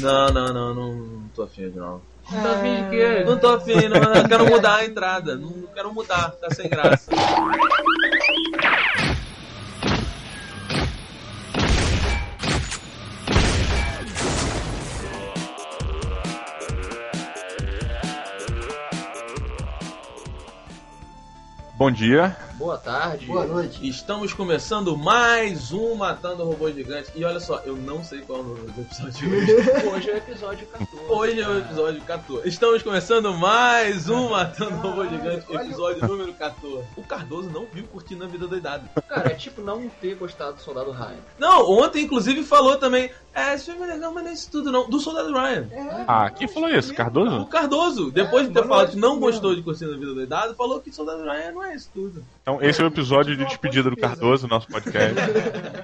Não, não, não, não, não tô afim, não. Não tá afim de quê? Não tô afim, não, eu quero mudar a entrada. Não, não quero mudar, tá sem graça. Bom dia. Boa tarde. Boa noite. Estamos começando mais um Matando Robô Gigante. E olha só, eu não sei qual é o nome do episódio de hoje. Hoje é o episódio 14. Hoje é o episódio 14. Estamos começando mais um Matando Robô Gigante, episódio número 14. O Cardoso não viu curtindo a vida doidada. Cara, é tipo não ter gostado do Soldado Ryan. Não, ontem inclusive falou também. É, esse filme é legal, mas não é isso tudo não. Do Soldado Ryan. Ah, quem falou isso? O Cardoso? Cardoso, depois É, de ter falado é que não gostou de curtindo a vida doidada, falou que Soldado Ryan não é isso tudo. Então, esse é o episódio de despedida do Cardoso, nosso podcast.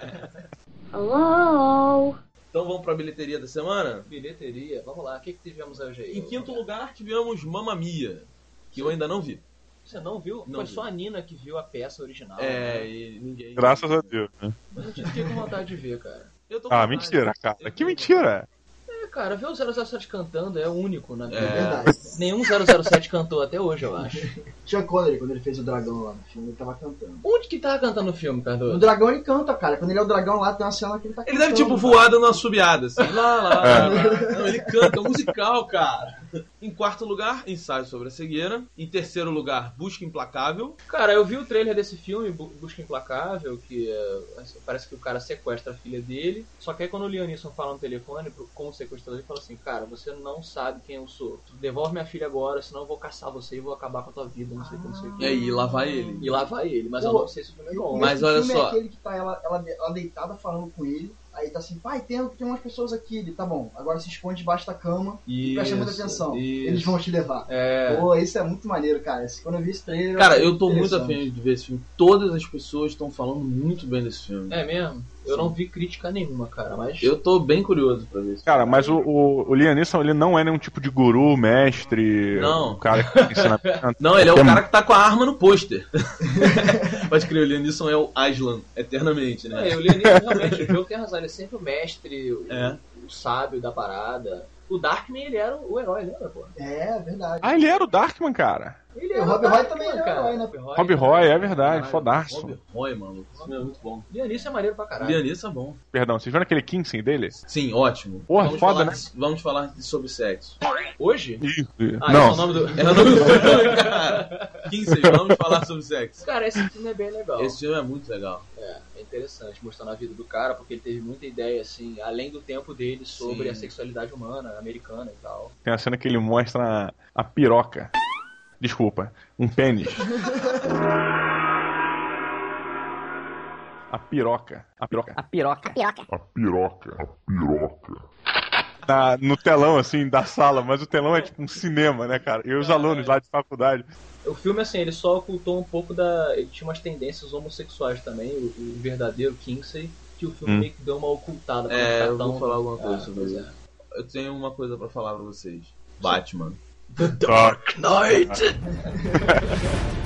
Hello? Então vamos pra bilheteria da semana? Bilheteria, vamos lá, o que, que tivemos hoje aí? Em quinto lugar tivemos Mamma Mia, que eu ainda não vi. Você não viu? Não Foi vi. só a Nina que viu a peça original. É, né? e ninguém. Graças a Deus. né? Eu fiquei com vontade de ver, cara. Eu Ah, mentira, cara. Que mentira. É, cara, ver o 007 cantando é único, né? É. Verdade. Nenhum 007 cantou até hoje, eu acho. Sean Connery, quando ele fez o dragão lá no filme, ele tava cantando. Onde que tava cantando o filme, No Cardoso? dragão ele canta, cara. Quando ele é o dragão lá, tem uma cena que ele tá Ele cantando. deve tipo voar dando uma subiada, assim. Lá, lá, lá, É. lá. Não, ele canta, é um musical, cara. Em quarto lugar, ensaio sobre a cegueira. Em terceiro lugar, busca implacável. Cara, eu vi o trailer desse filme, Bu- Busca Implacável, que é, parece que o cara sequestra a filha dele. Só que aí quando o Leonisson fala no telefone com o sequestrador, ele fala assim, cara, você não sabe quem eu sou. Devolve minha filha agora, senão eu vou caçar você e vou acabar com a tua vida, não sei o que, não sei o E que. aí, lá vai ele. E lá vai ele, mas eu Pô, não sei se o filme é E bom. Mas olha filme só. é aquele que tá ela, ela, ela deitada falando com ele. Aí tá assim, pai, tem, tem umas pessoas aqui. Ele, tá bom, agora se esconde debaixo da cama e presta muita Isso, atenção. isso. Eles vão te levar. É, Pô, isso é muito maneiro, cara. Quando eu vi esse trailer. Cara, eu tô muito afim de ver esse filme. Todas as pessoas estão falando muito bem desse filme. é mesmo? Eu não vi crítica nenhuma, cara, mas... Eu tô bem curioso pra ver esse Cara, mas o, o, o Liam Neeson, ele não é nenhum tipo de guru, mestre, Não. um cara que ensina... Não, ele é o Tem- cara que tá com a arma no pôster. Pode crer, o Liam Neeson é o Aslan, eternamente, né? É, o Leonisson realmente, o jogo tem razão, ele é sempre o mestre, o, É. o sábio da parada. O Darkman, ele era o herói, lembra, pô? É, verdade. Ah, ele era o Darkman, cara. Ele E o Rob Roy também era herói, né? Rob Roy, é verdade, fodaço. Rob Roy, mano. Esse filme é muito bom. Leonisson é maneiro pra caralho. Lianissa é bom. Perdão, vocês viram aquele Kingston dele? Sim, ótimo. Porra, vamos foda, falar né? de- vamos falar de- sobre sexo. Hoje? Isso. Ah, não, esse é o nome do... É o nome do filme, cara. 15, vamos falar sobre sexo. Cara, esse filme é bem legal. Esse filme é muito legal. É interessante, mostrando a vida do cara, porque ele teve muita ideia, assim, além do tempo dele, sobre Sim. a sexualidade humana, americana e tal. tem a cena que ele mostra a, a piroca. Desculpa, um pênis. A piroca. A piroca. A piroca. A piroca. A piroca. Na- no telão, assim, da sala, mas o telão é tipo um cinema, né, cara? E os alunos lá de faculdade. O filme, assim, ele só ocultou um pouco da... Ele tinha umas tendências homossexuais também, o, o verdadeiro Kinsey, que o filme Hum. meio que deu uma ocultada. É, ficar eu vou falar alguma coisa Ah, sobre isso. é. Eu tenho uma coisa pra falar pra vocês. Batman. Dark. Night!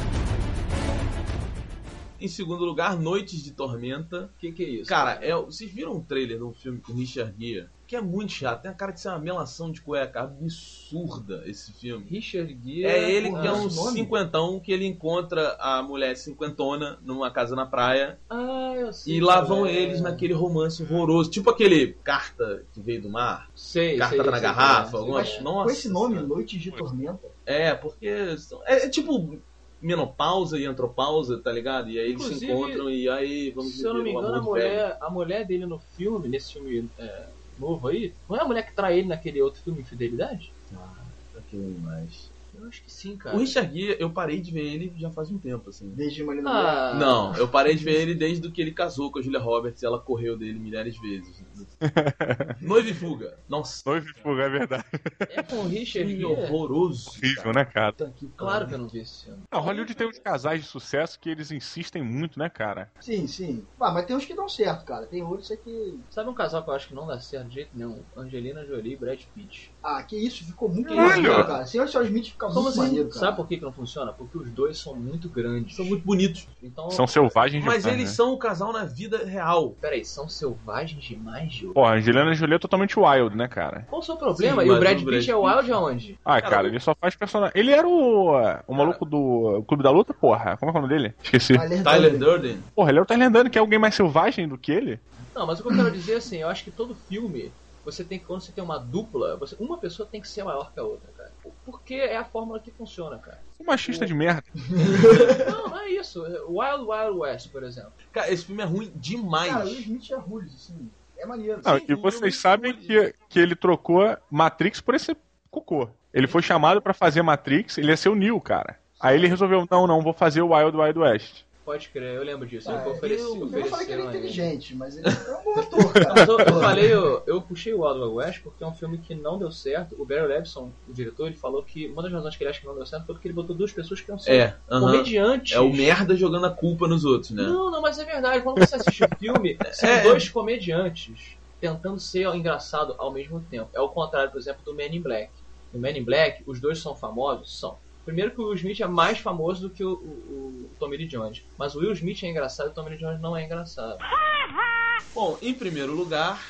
Em segundo lugar, Noites de Tormenta. O que, que é isso? Cara, é, vocês viram um trailer de um filme com o Richard Gere? Que é muito chato. Tem a cara de ser uma melação de cueca absurda esse filme. Richard Gere... É ele que é um nome? cinquentão que ele encontra a mulher cinquentona numa casa na praia. Ah, eu sei. E lá vão é. eles naquele romance horroroso. Tipo aquele carta que veio do mar. Sei, Carta sei, na sei, garrafa, sei. Mas Nossa com esse nome, Senhora. Noites de Tormenta. É, porque. É, é tipo menopausa e antropausa, tá ligado? E aí eles se Inclusive, encontram e aí vamos Se eu não me engano, a mulher, a mulher dele no filme, nesse filme é, novo aí, não é a mulher que trai ele naquele outro filme, Infidelidade? Ah, aquilo demais. Eu acho que sim, cara. O Richard Gere, eu parei de ver ele já faz um tempo, assim. Desde Marina Ah, Não, eu parei de ver ele desde que ele casou com a Julia Roberts e ela correu dele milhares de vezes. Noiva e Fuga. Nossa, Noivo de fogo, é verdade. É com o Richard que Gere? horroroso. Horrível, né, cara? Puta que Claro que eu não vi esse filme. A Hollywood tem uns casais de sucesso que eles insistem muito, né, cara? Sim, sim. Ah, mas tem uns que dão certo, cara. Tem outros é que. Sabe um casal que eu acho que não dá certo de jeito nenhum? Angelina Jolie e Brad Pitt. Ah, que isso, ficou muito legal, cara. Senhor e Senhor Smith fica Como muito assim? maneiro, cara. Sabe por que, que não funciona? Porque os dois são muito grandes. São muito bonitos. Então, São selvagens Mas demais, eles né? são o casal na vida real. peraí, são selvagens demais, Gil? Porra, Angelina Jolie é totalmente wild, né, cara? Qual o seu problema? Sim, e o mas Brad o Pitt Brad é Pitt- wild aonde? Ah, Cara, cara, o- ele só faz personagem. Ele era o, o maluco do Clube da Luta, porra. Como é que é o nome dele? Esqueci. Tyler Tyler Durden. Porra, ele era o Tyler Durden, que é alguém mais selvagem do que ele? Não, mas o que eu quero dizer assim, eu acho que todo filme, você tem que, quando você tem uma dupla, você, uma pessoa tem que ser maior que a outra, cara. Porque é a fórmula que funciona, cara. Um machista de merda. Não, não é isso. Wild Wild West, por exemplo. Cara, esse filme é ruim demais. Cara, o Smith é rules, assim. É maneiro. Não, Sim, e vocês sabem que, que ele trocou Matrix por esse cocô. Ele foi chamado pra fazer Matrix, ele ia ser o Neo, cara. Aí ele resolveu, não, não, vou fazer o Wild Wild West. Pode crer, eu lembro disso. Ah, eu ofereci, eu, eu não falei que ele é inteligente, mas ele é um bom ator, cara. Eu, eu falei, eu, eu puxei o Wild West porque é um filme que não deu certo. O Barry Levinson, o diretor, ele falou que uma das razões que ele acha que não deu certo foi porque ele botou duas pessoas que iam ser É, aham. comediantes. É o merda jogando a culpa nos outros, né? Não, não, mas é verdade. Quando você assiste o filme, são É. dois comediantes tentando ser engraçado ao mesmo tempo. É o contrário, por exemplo, do Man in Black. No Man in Black, os dois são famosos? São. Primeiro que o Will Smith é mais famoso do que o, o, o Tommy Lee Jones. Mas o Will Smith é engraçado e o Tommy Lee Jones não é engraçado. Bom, em primeiro lugar,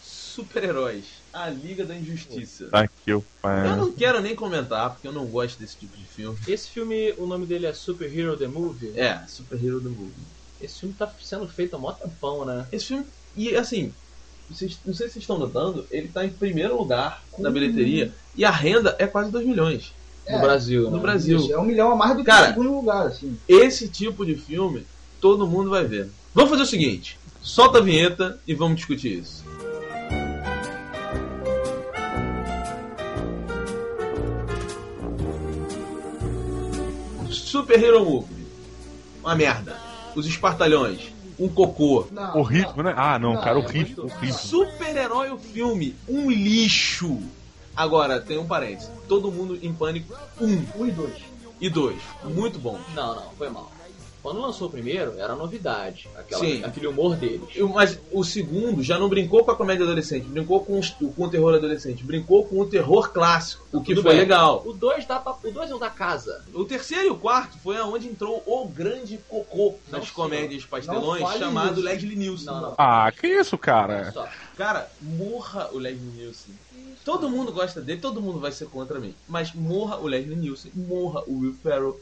super-heróis. A Liga da Injustiça. Tá aqui, o Eu pai. não quero nem comentar, porque eu não gosto desse tipo de filme. Esse filme, o nome dele é Super Hero The Movie. É, Super Hero do Movie. Esse filme tá sendo feito há mó tempão, né? Esse filme, e assim, vocês, não sei se vocês estão notando, ele tá em primeiro lugar na bilheteria e a renda é quase 2 milhões No É, Brasil, no né? Brasil. Isso, é um milhão a mais do que Cara, o segundo lugar, assim. Esse tipo de filme, todo mundo vai ver. Vamos fazer o seguinte: solta a vinheta e vamos discutir isso. Super Hero Movie. Uma merda. Os espartalhões. Um cocô. Não, Horrível, né? Ah, não, Não, cara, é horrível, horrível. Super-herói o filme. Um lixo. Agora, tem um parênteses. Todo mundo em pânico. Um. Um e dois. e dois. Muito bom. Não, não, foi mal. Quando lançou o primeiro, era novidade. Aquela, Sim. Aquele humor deles. Mas o segundo já não brincou com a comédia adolescente, brincou com, os- com o terror adolescente, brincou com o terror clássico, o que foi bem. legal. O 2 dá pra... O 2 é o da casa. O terceiro e o quarto foi aonde entrou o grande cocô Não, das senhor. comédias pastelões, chamado isso. Leslie Nielsen. Não, não. Ah, que isso, cara? Cara, morra o Leslie Nielsen. Todo mundo gosta dele, todo mundo vai ser contra mim. Mas morra o Leslie Nielsen, morra o Will Ferrell.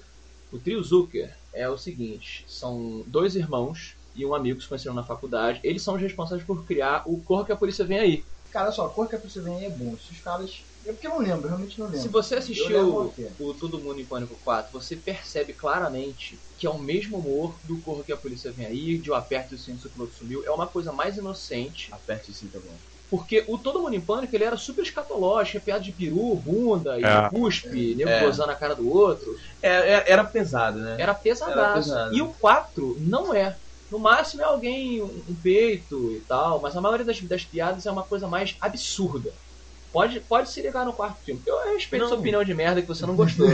O trio Zucker é o seguinte: são dois irmãos e um amigo que se conheceram na faculdade. Eles são os responsáveis por criar o Corra que a Polícia Vem Aí. Cara, olha só, a cor que a pessoa vem aí é bom. Se os caras. É porque eu não lembro, eu realmente não lembro. Se você assistiu o Todo Mundo em Pânico 4, você percebe claramente que é o mesmo humor do Corra que a Polícia Vem Aí, de O Aperto e o Cinto, o piloto sumiu. É uma coisa mais inocente. Aperte sim, tá bom. Porque o Todo Mundo em Pânico ele era super escatológico, é piada de peru, bunda, e É. cuspe, nego É. gozando a cara do outro. É, é- era pesado, né? Era pesadaço. Era pesado. E o 4 não é. No máximo é alguém, um um peito e tal, mas a maioria das, das piadas é uma coisa mais absurda. Pode, pode se ligar no quarto filme. Eu respeito Não. sua opinião de merda que você não gostou.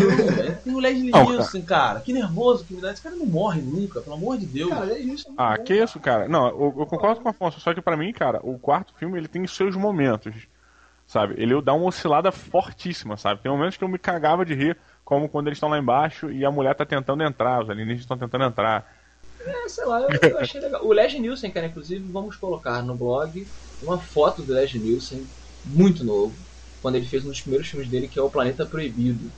Tem o Leslie Não, Nielsen, cara. Que nervoso que me dá. Esse cara não morre nunca, pelo amor de Deus. Cara, é isso. é Ah, bom, que isso, cara? Não, eu, eu concordo com o Afonso, só que pra mim, cara, o quarto filme ele tem seus momentos, sabe? Ele dá uma oscilada fortíssima, sabe? Tem momentos que eu me cagava de rir, como quando eles estão lá embaixo e a mulher tá tentando entrar, os alienígenas estão tentando entrar. É, sei lá, eu, eu achei legal. O Leslie Nielsen, cara, inclusive, vamos colocar no blog uma foto do Leslie Nielsen, muito novo, quando ele fez um dos primeiros filmes dele, que é O Planeta Proibido.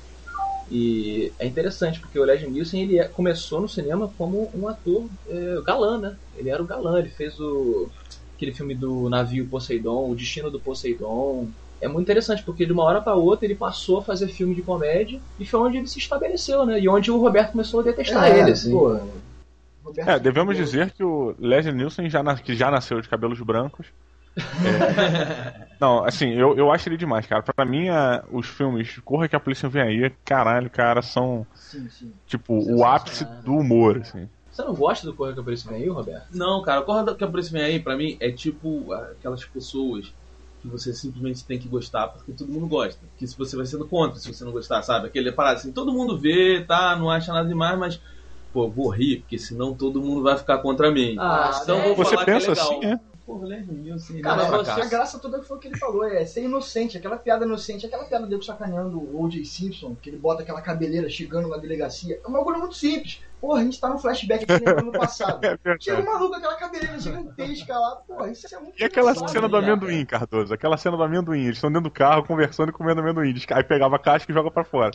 E é interessante, porque o Leslie Nielsen ele é- começou no cinema como um ator é, galã, né? Ele era o galã, ele fez o aquele filme do navio Poseidon, O Destino do Poseidon. É muito interessante, porque de uma hora para outra ele passou a fazer filme de comédia e foi onde ele se estabeleceu, né? E onde o Roberto começou a detestar É, ele, assim. pô, É, devemos dizer que o Leslie Nielsen, já na- que já nasceu de cabelos brancos. é- Não, assim, eu, eu acho ele demais, cara. Pra mim, a- os filmes Corra que a Polícia Vem Aí, caralho, cara, são, Sim, sim. tipo, o ápice do humor, assim. Você não gosta do Correio que apareceu aí, Roberto? Não, cara, o Corra que a Polícia Vem Aí, pra mim, é tipo aquelas pessoas que você simplesmente tem que gostar porque todo mundo gosta. Que se você vai sendo contra se você não gostar, sabe? Aquele parado assim, todo mundo vê, tá, não acha nada demais, mas, pô, vou rir, porque senão todo mundo vai ficar contra mim. Ah, então é? vou Você falar pensa que é legal. assim, é? Leslie Nielsen. Cara, não é você- a graça toda foi o que ele falou, é ser inocente, aquela piada inocente, aquela piada dele sacaneando o O.J. Simpson, que ele bota aquela cabeleira chegando na delegacia. É um bagulho muito simples. Porra, a gente tá num flashback aqui lembrando no passado. É Chega um maluco com aquela cabeleira gigantesca lá, porra, isso é muito E aquela cena do né, amendoim, Cardoso? Aquela cena do amendoim. Eles estão dentro do carro conversando e comendo amendoim. Eles- Aí pegava a casca e joga pra fora.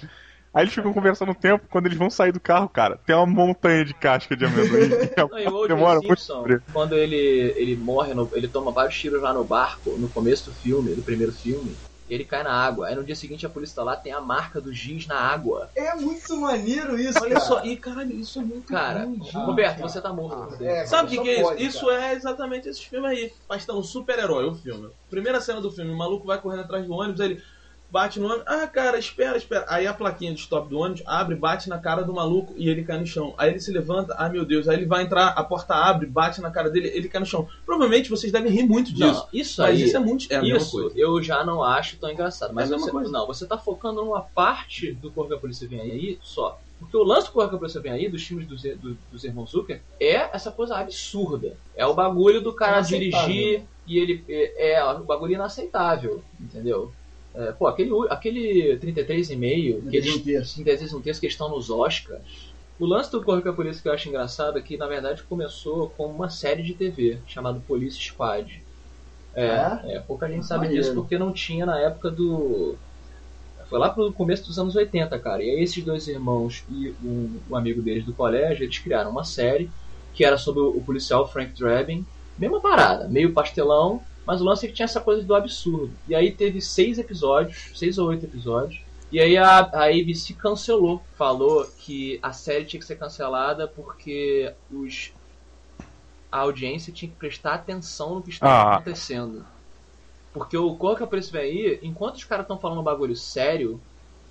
Aí eles ficam conversando um tempo, quando eles vão sair do carro, cara, tem uma montanha de casca de amendoim. Não, e. Demora muito Simpson, abrir. quando ele, ele morre, no- ele toma vários tiros lá no barco, no começo do filme, do primeiro filme, ele cai na água. Aí no dia seguinte a polícia tá lá, tem a marca do giz na água. É muito maneiro isso, Olha cara. só, e caralho, isso é muito Cara, ruim, gente. Roberto, cara. você tá morto. É, Sabe o que, que é isso? pode, Isso cara. é exatamente esse filme aí. Mas tá um super-herói, o filme. Primeira cena do filme, o maluco vai correndo atrás do ônibus, ele bate no ônibus. Ah, cara, espera, espera. Aí a plaquinha de stop do ônibus abre, bate na cara do maluco e ele cai no chão. Aí ele se levanta, ah meu Deus. Aí ele vai entrar, a porta abre, bate na cara dele, ele cai no chão. Provavelmente vocês devem rir muito disso. Não, isso mas aí, isso é muito. É isso coisa. eu já não acho tão engraçado. Mas É você, coisa. não, você tá focando numa parte do Corpo que a Polícia Vem Aí só. Porque o lance do Corpo que a Polícia Vem Aí, dos filmes dos, do- dos irmãos Zucker, é essa coisa absurda. É o bagulho do cara dirigir e ele. É, é o bagulho inaceitável, entendeu? É, pô, aquele, aquele 33,5 que eles sintetizam um texto que estão nos Oscars. O lance do Corpo que a Polícia que eu acho engraçado é que, na verdade, começou como uma série de TV chamada Police Squad. É, é, pouca gente sabe Maneiro. disso porque não tinha na época do. Foi lá pro começo dos anos 80, cara. E aí esses dois irmãos e um, um amigo deles do colégio, eles criaram uma série que era sobre o, o policial Frank Drebin. Mesma parada, meio pastelão, mas o lance é que tinha essa coisa do absurdo. E aí teve seis episódios, seis ou oito episódios. E aí a, a ABC cancelou. Falou que a série tinha que ser cancelada porque os, a audiência tinha que prestar atenção no que estava Ah. acontecendo. Porque o Corpo que a Polícia Vem aí, enquanto os caras estão falando um bagulho sério,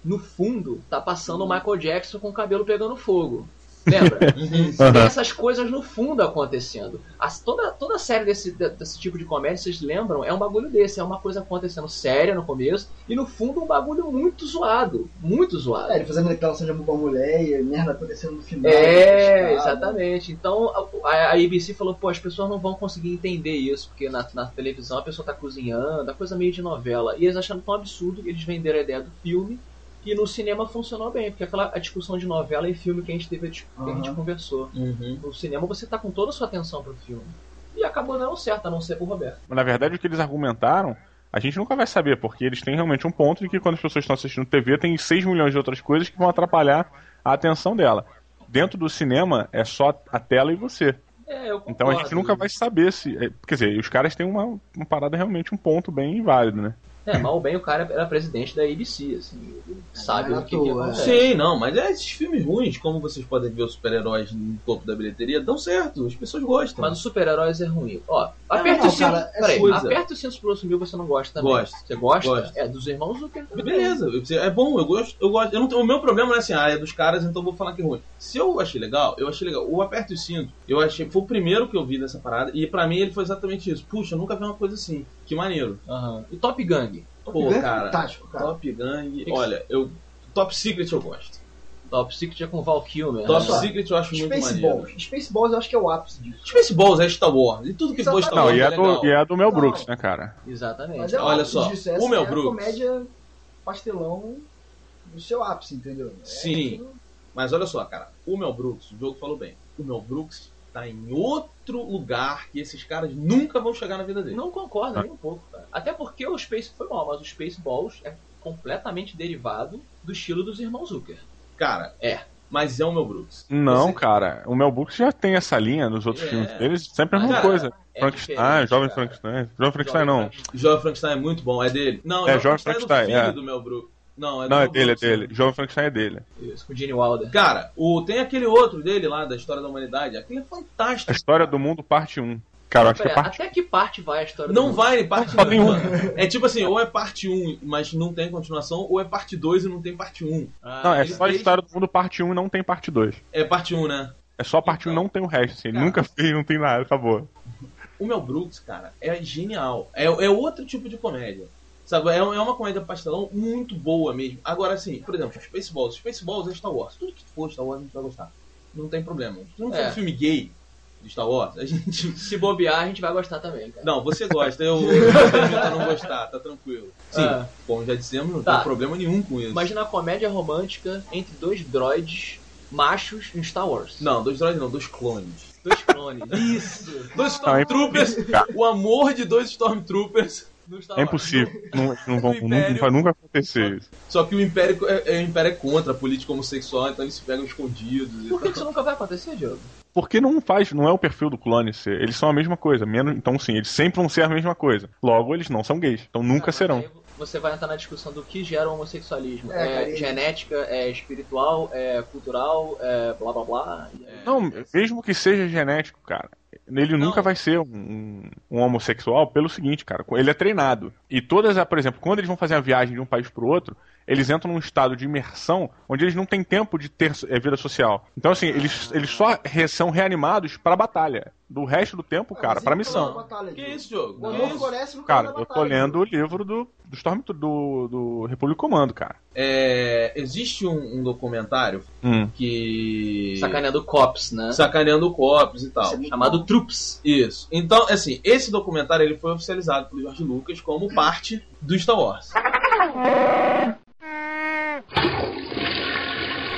no fundo tá passando o Michael Jackson com o cabelo pegando fogo. Lembra? Tem essas coisas no fundo acontecendo. As- toda, toda série desse, de- desse tipo de comédia, vocês lembram, é um bagulho desse. É uma coisa acontecendo séria no começo e no fundo um bagulho muito zoado. Muito zoado. É, ele fazendo declaração de amor pra mulher e merda acontecendo no final. É, exatamente. Então a, a ABC falou, pô, as pessoas não vão conseguir entender isso, porque na, na televisão a pessoa tá cozinhando, a coisa meio de novela. E eles achando tão absurdo que eles venderam a ideia do filme e no cinema funcionou bem, porque aquela a discussão de novela e filme que a gente teve, que a gente conversou. Uhum. No cinema você tá com toda a sua atenção pro filme. E acabou dando certo, a não ser pro Roberto. Na verdade, o que eles argumentaram, a gente nunca vai saber, porque eles têm realmente um ponto de que quando as pessoas estão assistindo TV, tem 6 milhões de outras coisas que vão atrapalhar a atenção dela. Dentro do cinema, é só a tela e você. É, eu Então a gente concordo. nunca vai saber se. é, Quer dizer, os caras têm uma, uma parada realmente, um ponto bem válido, né? É, mal ou bem o cara era presidente da ABC, assim, ele sabe é o que, que toa, acontece. Sim, não, mas é esses filmes ruins, como vocês podem ver os super-heróis no topo da bilheteria, dão certo, as pessoas gostam. Mas os super-heróis é ruim. Ó, Não, aperta não, o cinto. é Peraí, coisa. aperta o cinto pro assumir você não gosta também. Gosto. Você gosta? Gosto. É, dos irmãos Zucker também. Beleza, é bom, eu gosto, eu gosto. Eu não tenho- o meu problema não é assim, ah, é dos caras, então eu vou falar que é ruim. Se eu achei legal, eu achei legal. O Aperto o Cinto, eu achei, foi o primeiro que eu vi dessa parada, e pra mim ele foi exatamente isso. Puxa, eu nunca vi uma coisa assim. Que maneiro. Aham. E Top Gang? Top Pô, Gun é cara, fantástico, cara. Top Gang, que- olha, eu. Top Secret eu gosto. Top Secret é com Val Kilmer. Top né? Secret eu acho muito maneiro. Spaceballs. Spaceballs eu acho que é o ápice disso. Spaceballs é Star Wars, e tudo que for Star Não, Wars e é é, legal. do, e é do Mel Não. Brooks, né, cara? Exatamente. Mas é Olha só, disso. o Mel é a Brooks. comédia pastelão do seu ápice, entendeu? É Sim. aquilo- Mas olha só, cara, o Mel Brooks, o jogo falou bem. O Mel Brooks tá em outro lugar que esses caras nunca vão chegar na vida dele. Não concordo nem um pouco, cara. Até porque o Space foi mal, mas o Spaceballs é completamente derivado do estilo dos irmãos Zucker. Cara, É. Mas é o Mel Brooks. Não, Você- cara. O Mel Brooks já tem essa linha nos outros É. filmes deles. Sempre a mesma cara, coisa. é Frankenstein, Jovem cara. Frankenstein. Jovem Frankenstein não. Jovem Frankenstein é muito bom, é dele. Não, É, Jovem Frankenstein é do filho é. do Mel Brooks. Não, é do Não, é dele, é dele. Jovem Frankenstein é dele. Isso, com o Gene Wilder. Cara, o, tem aquele outro dele lá, da história da humanidade. Aquele é A fantástico. História do Mundo, parte 1. Cara, acho que é parte até que parte vai a história do Não mundo? vai em parte 1. um. É tipo assim, ou é parte 1, mas não tem continuação, ou é parte 2 e não tem parte 1. Ah, Não, é só a História do Mundo, parte 1 e não tem parte 2. É parte 1, né? É só a parte 1 e Então, não tem o resto, assim. Ele cara. nunca fez, não tem nada, acabou. O Mel Brooks, cara, é genial. É, é outro tipo de comédia. Sabe, é, é uma comédia pastelão muito boa mesmo. Agora, assim, por exemplo, Spaceballs. Spaceballs é Star Wars. Tudo que for Star Wars a gente vai gostar. Não tem problema. Se não for É. um filme gay, de Star Wars, a gente. Se bobear, a gente vai gostar também, cara. Não, você gosta, eu, eu não gostar, tá tranquilo. Sim, como já dissemos, não Tá. tem problema nenhum com isso. Imagina uma comédia romântica entre dois droids machos em Star Wars. Não, dois droids não, dois clones. Dois clones. Isso. Dois é Stormtroopers, o amor de dois Stormtroopers. É impossível. Não, não vão- Império. vai nunca acontecer isso. Só que o Império é, é- o Império é contra a política homossexual, então eles se pegam escondidos. e Por que isso nunca vai acontecer, Diogo? Porque não faz, não é o perfil do clone ser. Eles são a mesma coisa. Menos, então, sim, eles sempre vão ser a mesma coisa. Logo, eles não são gays. Então nunca Ah, serão. Você vai entrar na discussão do que gera o homossexualismo. É, É, genética, é espiritual, é cultural, é blá blá blá. Não, mesmo que seja genético, cara. Ele nunca vai ser um, um- homossexual pelo seguinte, cara. Ele é treinado. E todas, a- por exemplo, quando eles vão fazer a viagem de um país pro outro, eles entram num estado de imersão onde eles não têm tempo de ter eh, vida social. Então, assim, eles, eles só são reanimados pra batalha. Do resto do tempo, cara, pra missão. Que isso, jogo? O Que amor isso? floresce no Cara, eu tô lendo o livro do, do Storm do, do República Comando, cara. É, existe um, um documentário Hum. que. Sacaneando cops, né? Sacaneando copos e tal. Chamado Troops. Isso. Então, assim, esse documentário ele foi oficializado pelo George Lucas como parte do Star Wars.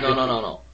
Não, não, não, não.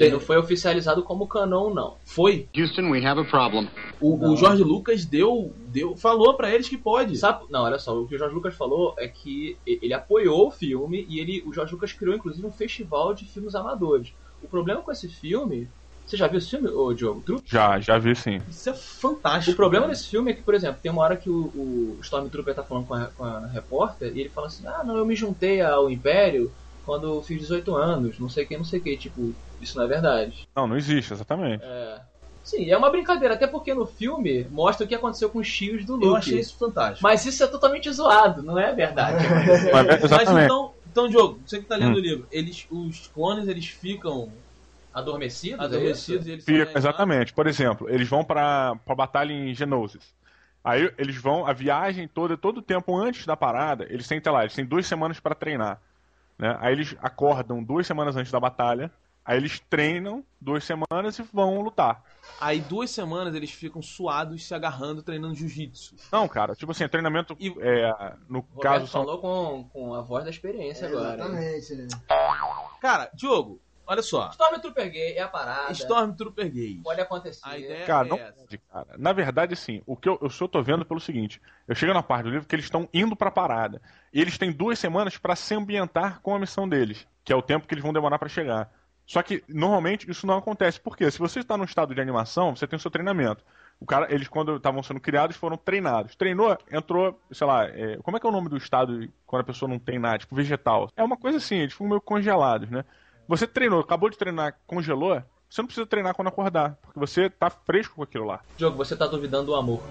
Ele não foi oficializado como canon, não. Foi. Houston, we have a problem. O, o George Lucas deu, deu, falou pra eles que pode. Sabe? Não, olha só, o que o Jorge Lucas falou é que ele apoiou o filme e ele, o Jorge Lucas criou inclusive um festival de filmes amadores. O problema com esse filme. Você já viu esse filme, ô Diogo? Troops? Já, já vi sim. Isso é fantástico. O problema desse filme é que, por exemplo, tem uma hora que o, o Stormtrooper tá falando com a, com a repórter e ele fala assim: Ah, não, eu me juntei ao Império quando eu fiz 18 anos, não sei o que, não sei o que. Tipo, isso não é verdade. Não, não existe, exatamente. É. Sim, é uma brincadeira, até porque no filme mostra o que aconteceu com os tios do Luke. Eu achei isso fantástico. Mas isso é totalmente zoado, não é verdade. Mas, é- Mas então, então, Diogo, você que tá lendo Hum. o livro, eles, os clones eles ficam Adormecidos? é adormecidos isso? e eles Fica, exatamente. Por exemplo, eles vão pra, pra batalha em Genosis. Aí eles vão, a viagem toda, todo o tempo antes da parada, eles têm, sei lá, eles têm duas semanas pra treinar. Né? Aí eles acordam duas semanas antes da batalha, aí eles treinam duas semanas e vão lutar. Aí duas semanas eles ficam suados, se agarrando, treinando jiu-jitsu. Não, cara, tipo assim, treinamento, E- é, no O caso, Roberto são falou com, com a voz da experiência É, agora. Exatamente. né? Cara, Diogo, olha só. Stormtrooper gay é a parada. Stormtrooper gay. Pode acontecer. A ideia Cara, é não essa. pode, cara. Na verdade, assim, o que eu, eu só tô vendo pelo seguinte: eu chego na parte do livro que eles estão indo pra parada. E eles têm duas semanas pra se ambientar com a missão deles, que é o tempo que eles vão demorar pra chegar. Só que normalmente isso não acontece. Por quê? Se você está num estado de animação, você tem o seu treinamento. O cara, eles quando estavam sendo criados foram treinados. Treinou, entrou, sei lá, é, como é que é o nome do estado quando a pessoa não tem nada, tipo vegetal? É uma coisa assim, eles ficam meio congelados, né? Você treinou, acabou de treinar, congelou, você não precisa treinar quando acordar, porque você tá fresco com aquilo lá. Diogo, você tá duvidando do amor.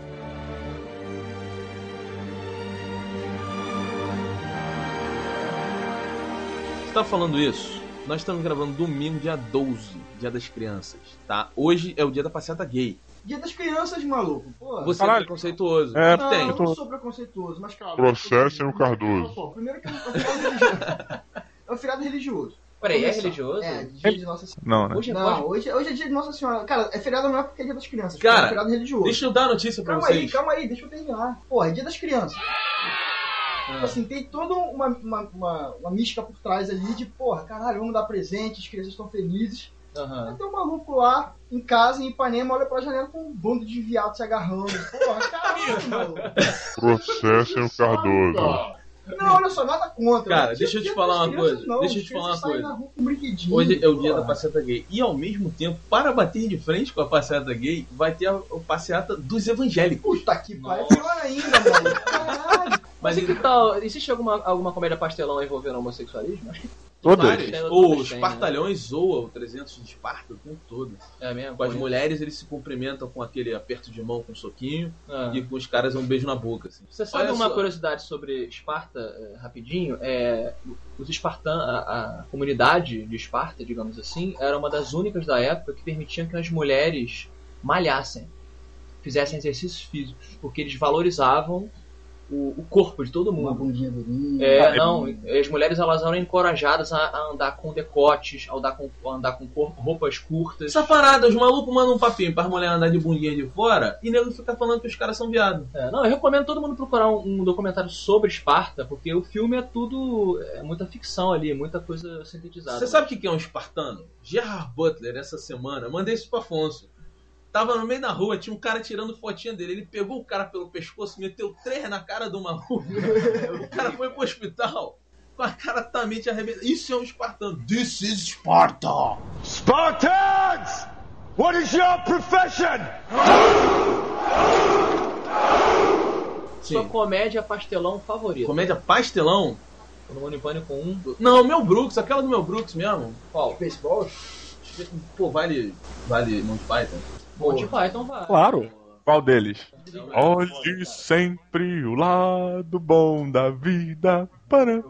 Você tá falando isso? Nós estamos gravando domingo, dia 12, dia das crianças, tá? Hoje é o dia da passeata gay. Dia das crianças, maluco. Pô. Você é Caralho. preconceituoso. É, O que não, tem? eu não sou preconceituoso, mas claro. Processem o Cardoso. Pô, primeiro que é um feriado religioso. É um feriado religioso. Peraí, é religioso? É, dia de Nossa Senhora. Não, né? Hoje Não, pode. hoje, hoje é dia de Nossa Senhora. Cara, é feriado não é porque é dia das crianças. Cara, é feriado religioso. Deixa eu dar a notícia pra Calma vocês. aí, calma aí, deixa eu terminar. Porra, é dia das crianças. Ah. Assim, tem toda uma, uma, uma, uma mística por trás ali de, porra, caralho, vamos dar presente, as crianças estão felizes. Aí tem um maluco lá, em casa, em Ipanema, olha pra janela com um bando de viado se agarrando. Porra, caralho, maluco. Processem o Cardoso. Não, olha só, nada contra. Cara, deixa eu te falar uma coisa, Não, deixa eu te falar uma coisa. na rua com brinquedinho. Hoje é o dia porra. da passeata gay. E ao mesmo tempo, para bater de frente com a passeata gay, vai ter a, a passeata dos evangélicos. Puta que pariu, pior ainda, mano. Caralho. Mas e que tal? Existe alguma, alguma comédia pastelão envolvendo homossexualismo? Acho que Todas. Ou os têm, Espartalhões zoam o 300 de Esparta o tempo todo. é mesmo. Com as mulheres, eles se cumprimentam com aquele aperto de mão com um soquinho. Ah. E com os caras é um beijo na boca. Assim. Você sabe Olha uma só. curiosidade sobre Esparta, eh, rapidinho? É, os espartanos, a, a comunidade de Esparta, digamos assim, era uma das únicas da época que permitiam que as mulheres malhassem, fizessem exercícios físicos, porque eles valorizavam o, o corpo de todo Uma mundo. bundinha durinha. É, não, as mulheres elas eram encorajadas a, a andar com decotes, a andar com, a andar com cor- roupas curtas. Essa parada, os malucos mandam um papinho para as mulheres andar de bundinha de fora e nego fica falando que os caras são viados. É, não, eu recomendo todo mundo procurar um, um documentário sobre Esparta, porque o filme é tudo. é muita ficção ali, muita coisa sintetizada. Você sabe o que é um espartano? Gerard Butler, essa semana, eu mandei isso pro Afonso. Tava no meio da rua, tinha um cara tirando fotinha dele. Ele pegou o cara pelo pescoço, meteu três na cara do maluco. o cara foi pro hospital com a cara totalmente arrebentada. Isso é um espartano. This is Sparta! Spartans! What is your profession? Sua Sim. comédia pastelão favorita. Comédia pastelão? No Money Pânico 1. Não, Mel Brooks, aquela do Mel Brooks mesmo. Qual? Spaceballs? Pô, vale. Vale Monty Python. Monty Python vai. Claro. Qual deles? Olhe sempre o lado bom da vida. Para,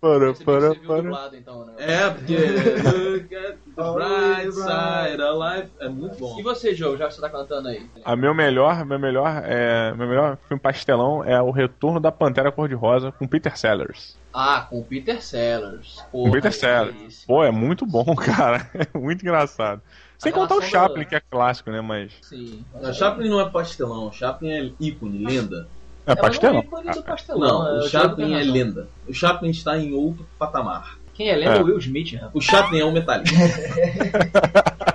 para, para, para. dublado, então, né? É, porque. Look at the bright side of life. É muito bom. E você, Joe, já que você tá cantando aí? A meu melhor, meu melhor, é, meu melhor filme pastelão é o Retorno da Pantera Cor-de-Rosa com Peter Sellers. Ah, com o Peter Sellers. Com Porra, Peter que Sellers. delícia. Pô, é muito bom, cara. É muito engraçado. Sem contar o relação da- Chaplin, que é clássico, né? Mas. Sim. Não, Chaplin não é pastelão, Chaplin é ícone, lenda. É Ela pastelão. Não é ícone do pastelão. Não, é, o Joe Chaplin é razão. lenda. O Chaplin está em outro patamar. Quem é lenda é É. o Will Smith, né? O Chaplin é um Metallica,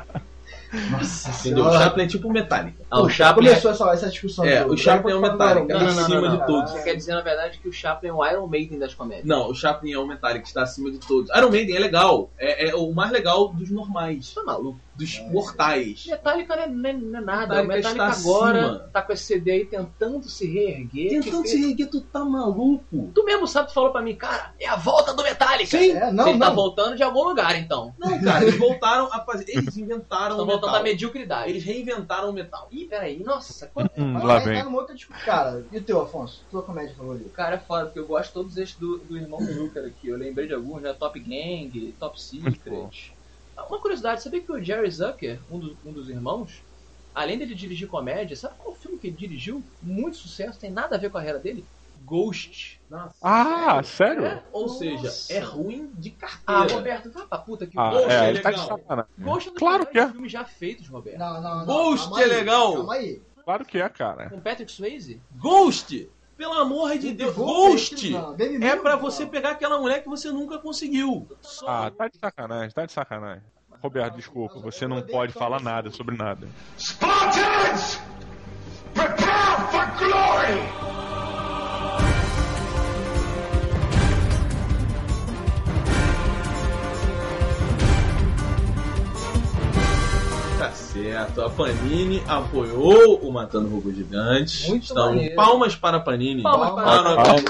Nossa entendeu? O senhora. Chaplin é tipo Metallica. Ah, o Chaplin é... Começou essa, essa discussão. É, o Chaplin é o Metallica, Man. tá acima de todos. Você quer dizer, na verdade, que o Chaplin é o Iron Maiden das comédias. Não, o Chaplin é o Metallica, está acima de todos. Iron Maiden é legal, é, é o mais legal dos normais, Tá maluco. Dos mortais. Metallica não é, não é- é nada. Metallica o Metallica está agora acima. tá com esse CD aí tentando se reerguer. Tentando se reerguer, tu tá maluco. Tu mesmo sabe, tu falou pra mim, cara, é a volta do Metallica. Sim. É, não, Ele tá não. voltando de algum lugar, então. Não, cara, eles voltaram a fazer. Eles inventaram Estão o voltando metal. da mediocridade. Eles reinventaram o metal. Ih, peraí, nossa, quanto... Hum, Mas lá vem. outra. Cara, e o teu, Afonso? Tua comédia favorita? O cara é foda, porque eu gosto todos esses do, do irmão Zucker aqui. Eu lembrei de alguns, né? Top Gang, Top Secret. Ah, Uma curiosidade, sabia que o Jerry Zucker, um, dos- um dos irmãos, além dele dirigir comédia, sabe qual filme que ele dirigiu? Muito sucesso, tem nada a ver com a carreira dele? Ghost. Nossa. Ah, sério? É? Ou seja, Nossa. é ruim de Ah, carteira. Roberto, vai pra puta que Ah, Ghost é, é ele tá de legal. Ghost é um dos Claro que é. filmes já feitos, Roberto. Não, não, não. Ghost calma é aí, legal. Calma aí. Claro que é, cara. Com Patrick Swayze? Ghost! Pelo amor de Deus, Ghost! É não. você pegar aquela mulher que você nunca conseguiu. Só- Ah, tá de sacanagem, tá de sacanagem. Roberto, desculpa, você não pode falar nada sobre nada. Spartans! Prepare for glory! Tá certo. A Panini apoiou o Matando Robô Gigante. Muito então, maneiro. palmas para a Panini. Palmas para a Panini.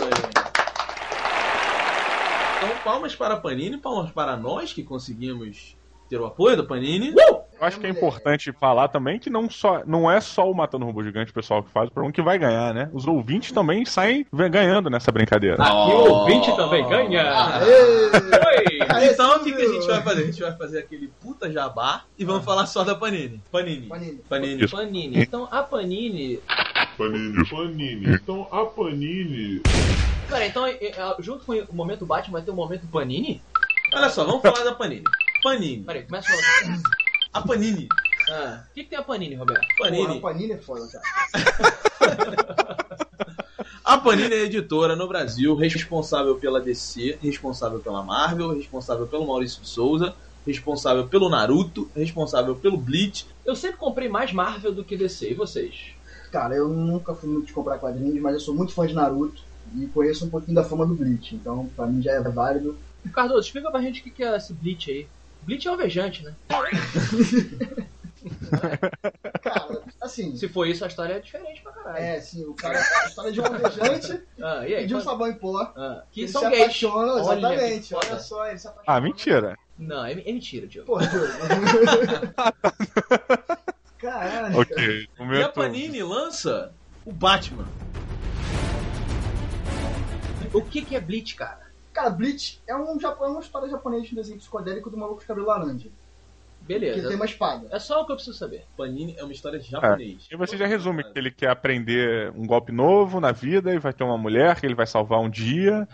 Então, palmas para a Panini, palmas para nós que conseguimos ter o apoio da Panini. Eu acho que é importante falar também que não, só, não é só o Matando Robô Gigante o pessoal que faz o programa que vai ganhar, né? Os ouvintes também saem ganhando nessa brincadeira. Aqui o ouvinte também ganha. Aê! Oi! Aê, Então, o que, que a gente vai fazer? A gente vai fazer aquele puta jabá e vamos falar só da Panini. Panini. Panini. Panini. Panini. Então, a Panini... Panini. Panini. Então a Panini. Pera, então, é, é, junto com o momento Batman vai ter o momento Panini? Olha só, vamos falar da Panini. Panini. Peraí, começa falando. A Panini. Ah, o que, que tem a Panini, Roberto? Porra, Panini. Panini é foda, cara. A Panini é editora no Brasil, responsável pela DC, responsável pela Marvel, responsável pelo Maurício de Souza, responsável pelo Naruto, responsável pelo Bleach. Eu sempre comprei mais Marvel do que DC, e vocês? Cara, eu nunca fui muito de comprar quadrinhos, mas eu sou muito fã de Naruto e conheço um pouquinho da fama do Bleach, então pra mim já é válido. Cardoso, explica pra gente o que que é esse Bleach aí. Bleach é alvejante, né? Cara, assim, Se for isso, a história é diferente pra caralho. é, assim, o cara, a história de um alvejante Ah, e aí? e de um sabão em pó. Ah, que ele são se gays. apaixona, Olha exatamente. foda. Olha só, ele se apaixona. Ah, mentira. Não, é, é mentira, Diogo. Porra, Diogo. Caralho. Ok. E a. Panini lança o Batman. O que que é Bleach, cara? Cara, Bleach é um Japão, é uma história japonesa de um desenho psicodélico do maluco de cabelo laranja. que Beleza. tem uma espada. É só o que eu preciso saber. Panini é uma história de japonês. E você já resume que ele quer aprender um golpe novo na vida e vai ter uma mulher que ele vai salvar um dia.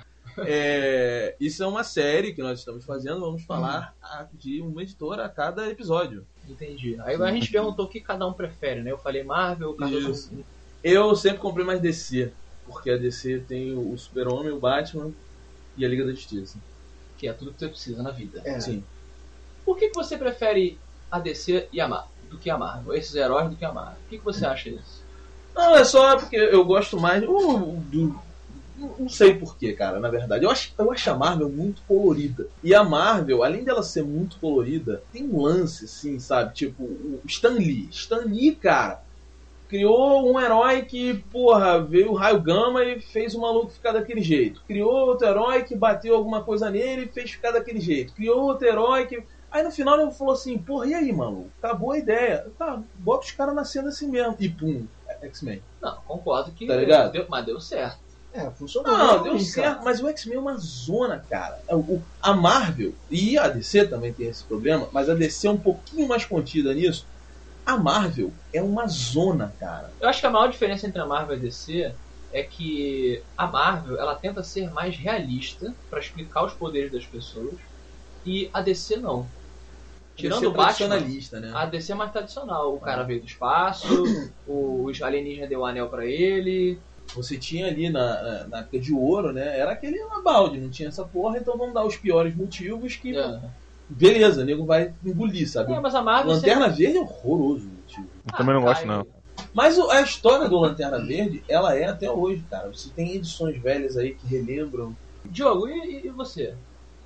É, isso é uma série que nós estamos fazendo. Vamos falar a- de uma editora a cada episódio. Entendi. Aí a gente perguntou o que cada um prefere, né? Eu falei Marvel, Carlos Isso. Eu sempre comprei mais DC, porque a DC tem o Super-Homem, o Batman e a Liga da Justiça. que é tudo que você precisa na vida. É. Sim. Por que, que você prefere a DC e a Marvel do que a Marvel? Esses heróis do que a Marvel? O que, que você acha disso? Não, é só porque eu gosto mais uh, do. Não sei porquê, cara, na verdade. Eu acho, eu acho a Marvel muito colorida. E a Marvel, além dela ser muito colorida, tem um lance, assim, sabe? Tipo, o Stan Lee. Stan Lee, cara, criou um herói que, porra, veio o raio gama e fez o maluco ficar daquele jeito. Criou outro herói que bateu alguma coisa nele e fez ficar daquele jeito. Criou outro herói que. Aí no final ele falou assim, porra, e aí, maluco? Acabou a ideia. Tá, bota os caras nascendo assim mesmo. E pum, X-Men. Não, concordo que Tá ligado? deu, mas deu certo. É, funcionou. Não, deu cara? certo, mas o X-Men é uma zona, cara. O- o- A Marvel, e a DC também tem esse problema, mas a DC é um pouquinho mais contida nisso. A Marvel é uma zona, cara. Eu acho que a maior diferença entre a Marvel e a DC é que a Marvel ela tenta ser mais realista para explicar os poderes das pessoas e a DC não. Tirando DC é o Batman, tradicionalista, né? a DC é mais tradicional. O cara veio do espaço, os alienígenas deu o anel pra ele. Você tinha ali na, na, na época de ouro, né? Era aquele balde, não tinha essa porra, então vamos dar os piores motivos que. É. Beleza, o nego vai engolir, sabe? É, mas a Marvel Lanterna Verde é horroroso o motivo. Eu também não Ah, gosto, não. Mas a história do Lanterna Verde, ela é até hoje, cara. Você tem edições velhas aí que relembram Diogo, e, e você?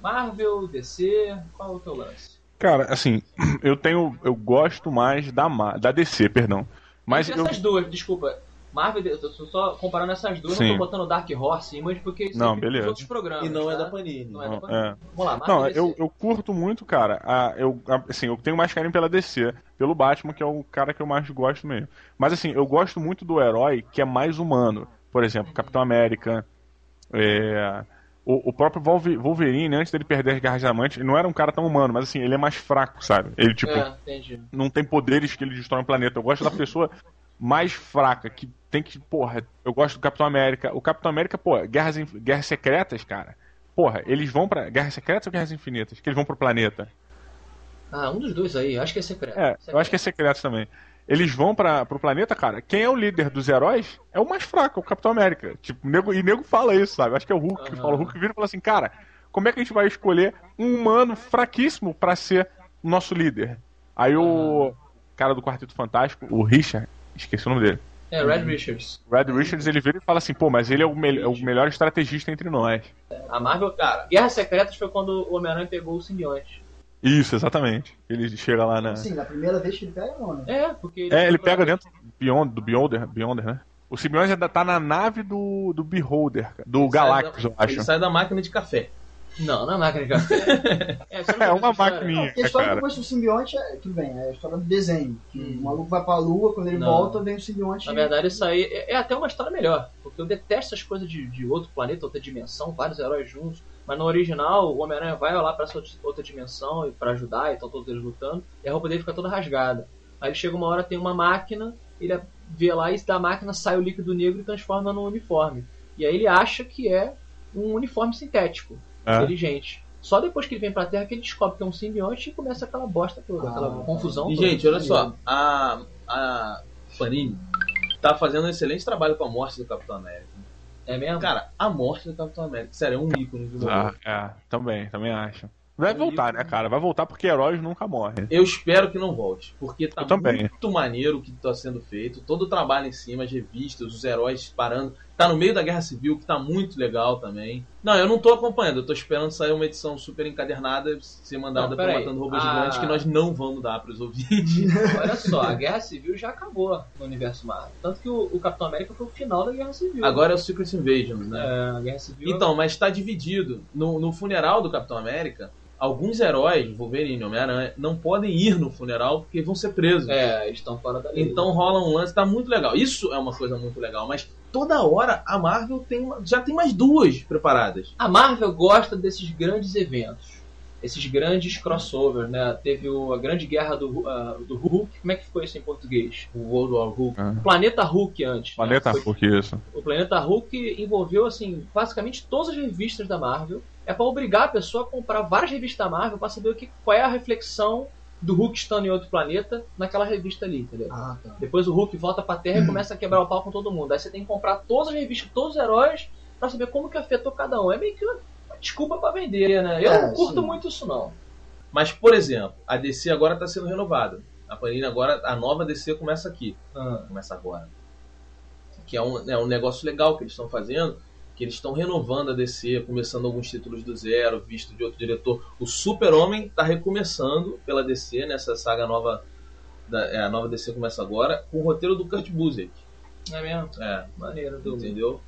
Marvel, DC, qual é o teu lance? Cara, assim, eu tenho. Eu gosto mais da, da DC, perdão. Mas Entre eu. essas duas, desculpa. Marvel, eu tô só comparando essas duas, Sim. não tô botando Dark Horse Image porque isso Não, é beleza. outros programas. e não é tá? da Panini. Não é da Panini. é. Vamos lá, Marvel Não, eu, eu curto muito, cara. A, eu, a- assim, eu tenho mais carinho pela DC, pelo Batman, que é o cara que eu mais gosto mesmo. Mas assim, eu gosto muito do herói que é mais humano. Por exemplo, Capitão América. é, o, o próprio Wolve- Wolverine, antes dele perder as garras diamantes, ele não era um cara tão humano, mas assim, ele é mais fraco, sabe? Ele, tipo, É, não tem poderes que ele destrói o planeta. Eu gosto da pessoa mais fraca, que tem que, porra, eu gosto do Capitão América. O Capitão América, pô, guerras, guerras secretas, cara. Porra, eles vão pra. Guerras secretas ou guerras infinitas? Que eles vão pro planeta. Ah, um dos dois aí, acho que é secreto. É, eu acho que é secretos também. Eles vão para pro planeta, cara. Quem é o líder dos heróis é o mais fraco, o Capitão América. Tipo, nego, e nego fala isso, sabe? Acho que é o Hulk que Aham. fala. O Hulk vira e fala assim, cara, como é que a gente vai escolher um humano fraquíssimo pra ser o nosso líder? Aí o cara do Quarteto Fantástico, o Richard, esqueci o nome dele. É, Red Richards. O Red Richards, ele vira e fala assim, pô, mas ele é o, mel- é o melhor estrategista entre nós. A Marvel, cara, Guerras Secretas foi quando o Homem-Aranha pegou o simbionte. Isso, exatamente. Ele chega lá na. Sim, na primeira vez que ele pega, não, né? É, porque É, ele pega dentro do Beyond, do Beyonder, Beyonder, né? O Simbionte ainda tá na nave do, do Beholder, cara, do Galactus, eu acho. Ele sai da máquina de café. Não, não é máquina de café. é, É uma maquininha. Não, a história cara. conheço do simbionte é, tudo bem, é a história do desenho. Que Hum. O maluco vai pra lua, quando ele Não. volta, vem o simbionte. Na verdade, isso aí é, é até uma história melhor. Porque eu detesto essas coisas de, de outro planeta, outra dimensão, vários heróis juntos. Mas no original, o Homem-Aranha vai lá pra essa outra- dimensão e pra ajudar, e estão todos eles lutando. E a roupa dele fica toda rasgada. Aí ele chega uma hora, tem uma máquina, ele vê lá e da máquina sai o líquido negro e transforma num uniforme. E aí ele acha que é um uniforme sintético, É. inteligente. Só depois que ele vem pra Terra que ele descobre que é um simbionte e começa aquela bosta toda, Ah, aquela confusão E, toda. gente, olha só, a, a Panini tá fazendo um excelente trabalho com a morte do Capitão América. É mesmo? Cara, a morte do Capitão América, sério, é um ícone do Ah, é, também, também acho. Vai voltar, né, cara? Vai voltar porque heróis nunca morrem. Eu espero que não volte, porque tá muito maneiro o que tá sendo feito, todo o trabalho em cima, as revistas, os heróis parando. Tá no meio da Guerra Civil, que tá muito legal também. Não, eu não tô acompanhando, eu tô esperando sair uma edição super encadernada, ser mandada peraí. Matando Robôs Ah. Gigantes, que nós não vamos dar pros ouvintes. Olha só, a Guerra Civil já acabou no universo Marvel. Tanto que o, o Capitão América foi o final da Guerra Civil. Agora é o Secret Invasion, né? É, a Guerra Civil. Então, mas está dividido. No, no funeral do Capitão América, alguns heróis, Wolverine e Homem-Aranha, não podem ir no funeral porque vão ser presos. É, eles estão fora da lei. Então rola um lance, tá muito legal. Isso é uma coisa muito legal, mas toda hora a Marvel tem uma- já tem mais duas preparadas. A Marvel gosta desses grandes eventos. esses grandes crossovers, né? Teve o- a grande guerra do, ah, do Hulk. Como é que ficou isso em português? O World War Hulk. Ah. Planeta Hulk antes. né? Planeta Foi- Hulk, isso. O Planeta Hulk envolveu, assim, basicamente todas as revistas da Marvel. É pra obrigar a pessoa a comprar várias revistas da Marvel pra saber o que, qual é a reflexão do Hulk estando em outro planeta naquela revista ali, entendeu? Ah, tá. Depois o Hulk volta pra Terra e começa a quebrar o pau com todo mundo. Aí você tem que comprar todas as revistas, todos os heróis, pra saber como que afetou cada um. É meio que uma desculpa pra vender, né? Eu É, não curto sim. muito isso, não. Mas, por exemplo, a DC agora está sendo renovada. A Panini agora, a nova DC começa aqui. Começa agora. Que é um, é um negócio legal que eles estão fazendo. Que eles estão renovando a DC, começando alguns títulos do zero, visto de outro diretor. O Super-Homem está recomeçando pela DC, nessa saga nova. Da, é, a nova DC começa agora, com o roteiro do Kurt Busiek. É mesmo? É, Maneiro. Do... entendeu?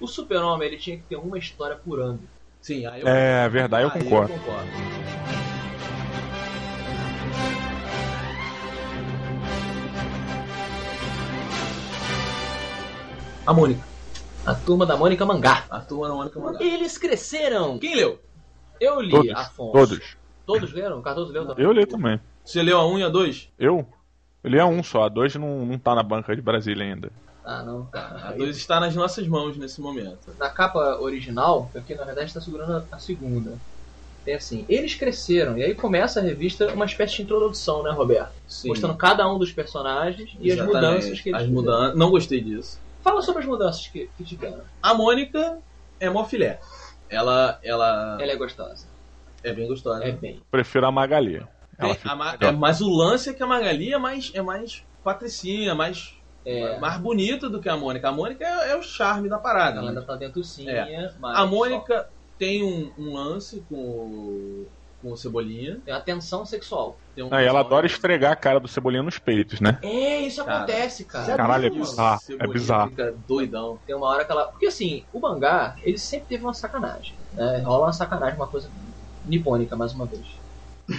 O Super-Homem, ele tinha que ter uma história por ano. Sim, aí eu, É verdade, eu aí concordo. eu concordo. A Mônica. A turma da Mônica Mangá. A turma da Mônica Mangá. Eles cresceram. Quem leu? Eu li, Todos, Afonso. todos. Todos leram? O Cardoso leu também? Eu li também. Você leu a 1 e a 2? Eu? Eu li a um só, a dois não, não tá na banca de Brasília ainda. Ah, não. A 2 está nas nossas mãos nesse momento. Na capa original, porque na verdade está segurando a- segunda. Tem assim, eles cresceram, e aí começa a revista uma espécie de introdução, né, Roberto? Sim. Mostrando cada um dos personagens e as Exatamente. mudanças que eles As mudanças. Não gostei disso. Fala sobre as mudanças que, que tiveram. A Mônica é mó filé. Ela, ela Ela é gostosa. é bem gostosa. É bem. Prefiro a Magali. Ela Tem- fica a Ma- melhor. é, mas o lance é que a Magali é mais, é mais patricinha, mais, É. mais bonita do que a Mônica. A Mônica é, é o charme da parada. Ela né? ainda tá dentucinha, É. mas. A Mônica tem um, um lance com o, com o Cebolinha. Tem uma tensão sexual. Tem um Ah, ela adora esfregar a cara do Cebolinha nos peitos, né? É, isso Cara. acontece, cara. Sério? Caralho, é bizarro. É bizarro. Fica doidão. Tem uma hora que ela. Porque assim, o mangá, ele sempre teve uma sacanagem. Né? Rola uma sacanagem, uma coisa nipônica, mais uma vez.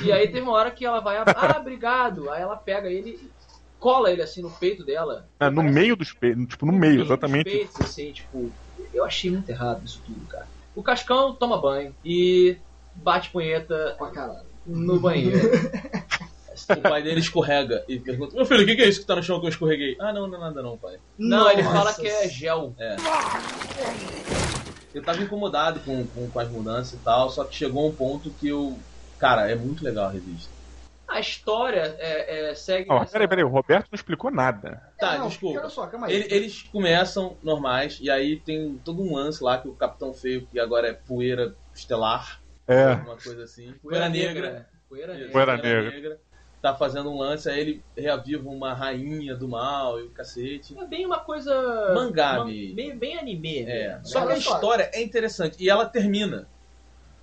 E aí teve uma hora que ela vai, ah, obrigado. Aí ela pega ele e cola ele assim no peito dela. É, no Parece- meio dos peitos, tipo, no meio, dos exatamente. peitos, assim, tipo, eu achei muito errado isso tudo, cara. O Cascão toma banho e bate punheta no banheiro. O pai dele escorrega e pergunta: Meu filho, o que que é isso que tá no chão que eu escorreguei? Ah, não, não é nada, não, pai. Não, ele fala que é gel. Eu tava incomodado com, com, com as mudanças e tal, só que chegou um ponto que eu. Cara, é muito legal a revista. A história é, é, segue. Nessa- peraí, peraí, o Roberto não explicou nada. Tá, É, não, desculpa. Olha só, calma aí. Ele- eles começam normais, e aí tem todo um lance lá que o Capitão Feio, que agora é poeira estelar, É. alguma coisa assim. Poeira negra. Poeira negra. Poeira negra. Tá fazendo um lance, aí ele reaviva uma rainha do mal e o cacete. É bem uma coisa. Mangá, uma- meio. bem, bem anime. É. né? Só que a história é interessante. E ela termina.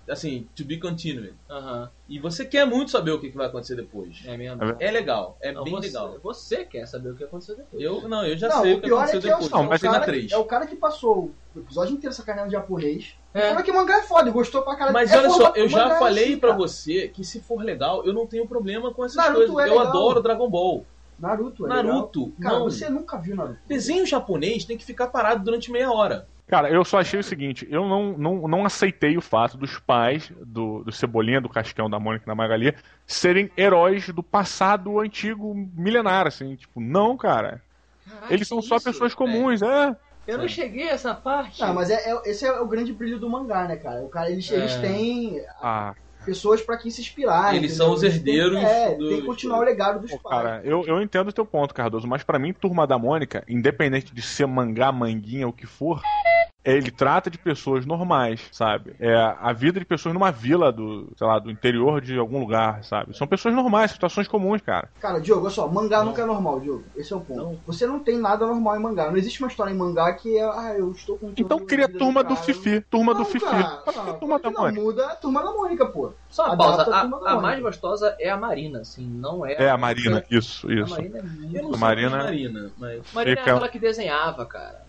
Assim, to be continued. Aham. E você quer muito saber o que que vai acontecer depois. É mesmo. É legal, é Não, bem você, legal. Você quer saber o que aconteceu depois. Eu não, eu já Não, sei o o que é aconteceu que é o- depois. Não, Não, mas sei o na cara, 3. é o cara que passou o episódio inteiro sacaneando japonês. É. Fala que mangá é foda, gostou pra caralho. Mas É olha só, eu já falei assim, pra cara. você que se for legal, eu não tenho problema com essas Naruto coisas. é eu legal. adoro Dragon Ball. Naruto, é Naruto, legal. Cara, não. você nunca viu Naruto. Desenho japonês tem que ficar parado durante meia hora. Cara, eu só achei o seguinte, eu não, não, não aceitei o fato dos pais do, do Cebolinha, do Cascão, da Mônica e da Magali serem heróis do passado antigo milenar, assim, tipo, não, cara. Caralho, Eles são só isso? pessoas comuns, é. Eu não cheguei a essa parte. Ah, mas é, é- esse é o grande brilho do mangá, né, cara? O cara eles, É. eles têm Ah, pessoas pra quem se inspirar. Eles entendeu? são os Eles têm- herdeiros É, dos- tem que continuar o legado dos pô, pais. cara, eu, eu entendo o teu ponto, Cardoso, mas pra mim, Turma da Mônica, independente de ser mangá, manguinha, o que for, é, ele trata de pessoas normais, sabe? É a vida de pessoas numa vila do, sei lá, do interior de algum lugar, sabe? São pessoas normais, situações comuns, cara. Cara, Diogo, olha só, mangá nunca é normal, Diogo. Esse é o ponto. Não. Você não tem nada normal em mangá. Não existe uma história em mangá que é, ah, eu estou com Então cria Turma do Fifi, Turma do Fifi. Cara, não, Turma da não, Mônica? muda a Turma da Mônica, pô. Só uma pausa. a A, a mais gostosa é a Marina, assim, não é. É, a Marina, isso, A isso. Marina é muito. não A Marina- Marina, mas. Marina é aquela que desenhava, cara.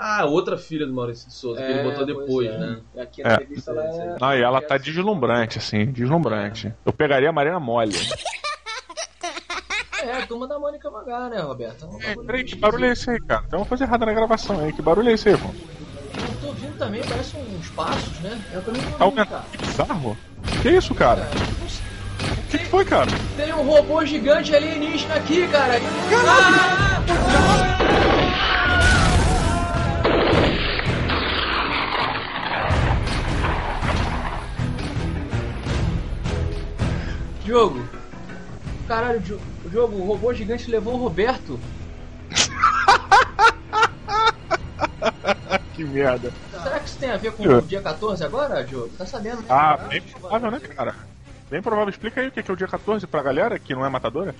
Ah, outra filha do Maurício de Souza, que ele botou pois depois, é. né? Aqui na É. revista ela é. Não, e ela tá deslumbrante, assim, deslumbrante. Eu pegaria a Marina mole. É, a turma da Mônica Mangá, né, Roberto? É um bagulho Peraí, que barulho é esse aí, cara? Tem uma coisa errada na gravação aí. Que barulho é esse aí, pô? Eu tô vindo também, parece uns passos, né? Eu também Tá não vi, aumentando. cara. Que bizarro. Que isso, cara? O que, que foi, cara? Tem um robô gigante alienígena aqui, cara. Ah! Jogo. Caralho, Jo- o jogo, o robô gigante levou o Roberto. Que merda. Será que isso tem a ver com o dia 14 agora, Diogo? Tá sabendo, né? Ah, bem provável, né, cara? Bem provável. Explica aí o que que é o dia 14 pra galera que não é matadora.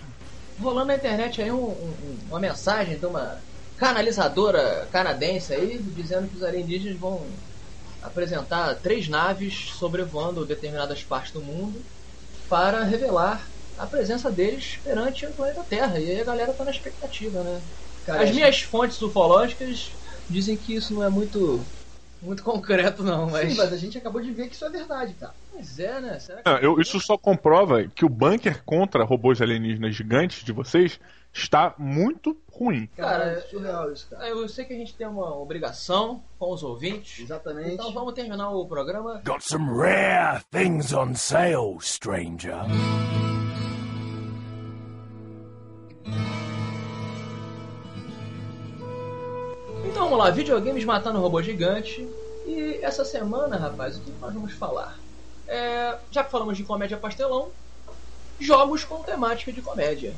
rolando na internet aí um- um- uma mensagem de uma canalizadora canadense aí dizendo que os alienígenas vão apresentar três naves sobrevoando determinadas partes do mundo para revelar a presença deles perante o planeta Terra. E aí a galera tá na expectativa, né? Cara, As minhas fontes ufológicas dizem que isso não é muito muito concreto não, mas... Sim, mas a gente acabou de ver que isso é verdade, cara. Pois é, né? Será que... Não, eu- isso só comprova que o bunker contra robôs alienígenas gigantes de vocês está muito ruim. Cara, Cara, é surreal isso, cara. Eu sei que a gente tem uma obrigação com os ouvintes. Exatamente. Então vamos terminar o programa. Got some rare things on sale, stranger. Então vamos lá, videogames matando robô gigante. E essa semana, rapaz, o que nós vamos falar? É, já que falamos de comédia pastelão, jogos com temática de comédia.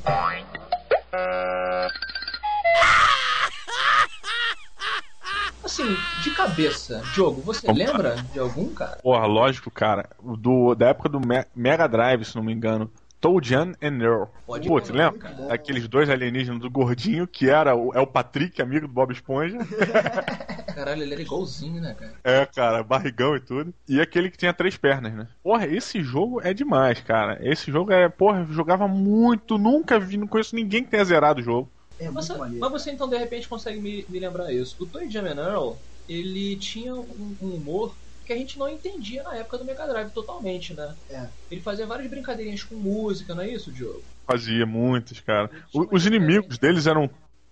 Assim, de cabeça, jogo, você lembra de algum, cara? Porra, lógico, cara. Do, da época do Me- Mega Drive, se não me engano. Toadjan and Earl. Pode Putz, lembra? cara. Aqueles dois alienígenas do gordinho, que era o, é o Patrick, amigo do Bob Esponja. Caralho, ele era igualzinho, né, cara? É, cara, barrigão e tudo. E aquele que tinha três pernas, né? Porra, esse jogo é demais, cara. Esse jogo é, porra, eu jogava muito, nunca vi, não conheço ninguém que tenha zerado o jogo. É muito Você- mas você então de repente consegue me, me lembrar isso. O Toy Jam Earl, ele tinha um, um humor que a gente não entendia na época do Mega Drive totalmente, né? É. Ele fazia várias brincadeirinhas com música, não é isso, Diogo? Fazia muitos, cara. O- os inimigos deles eram,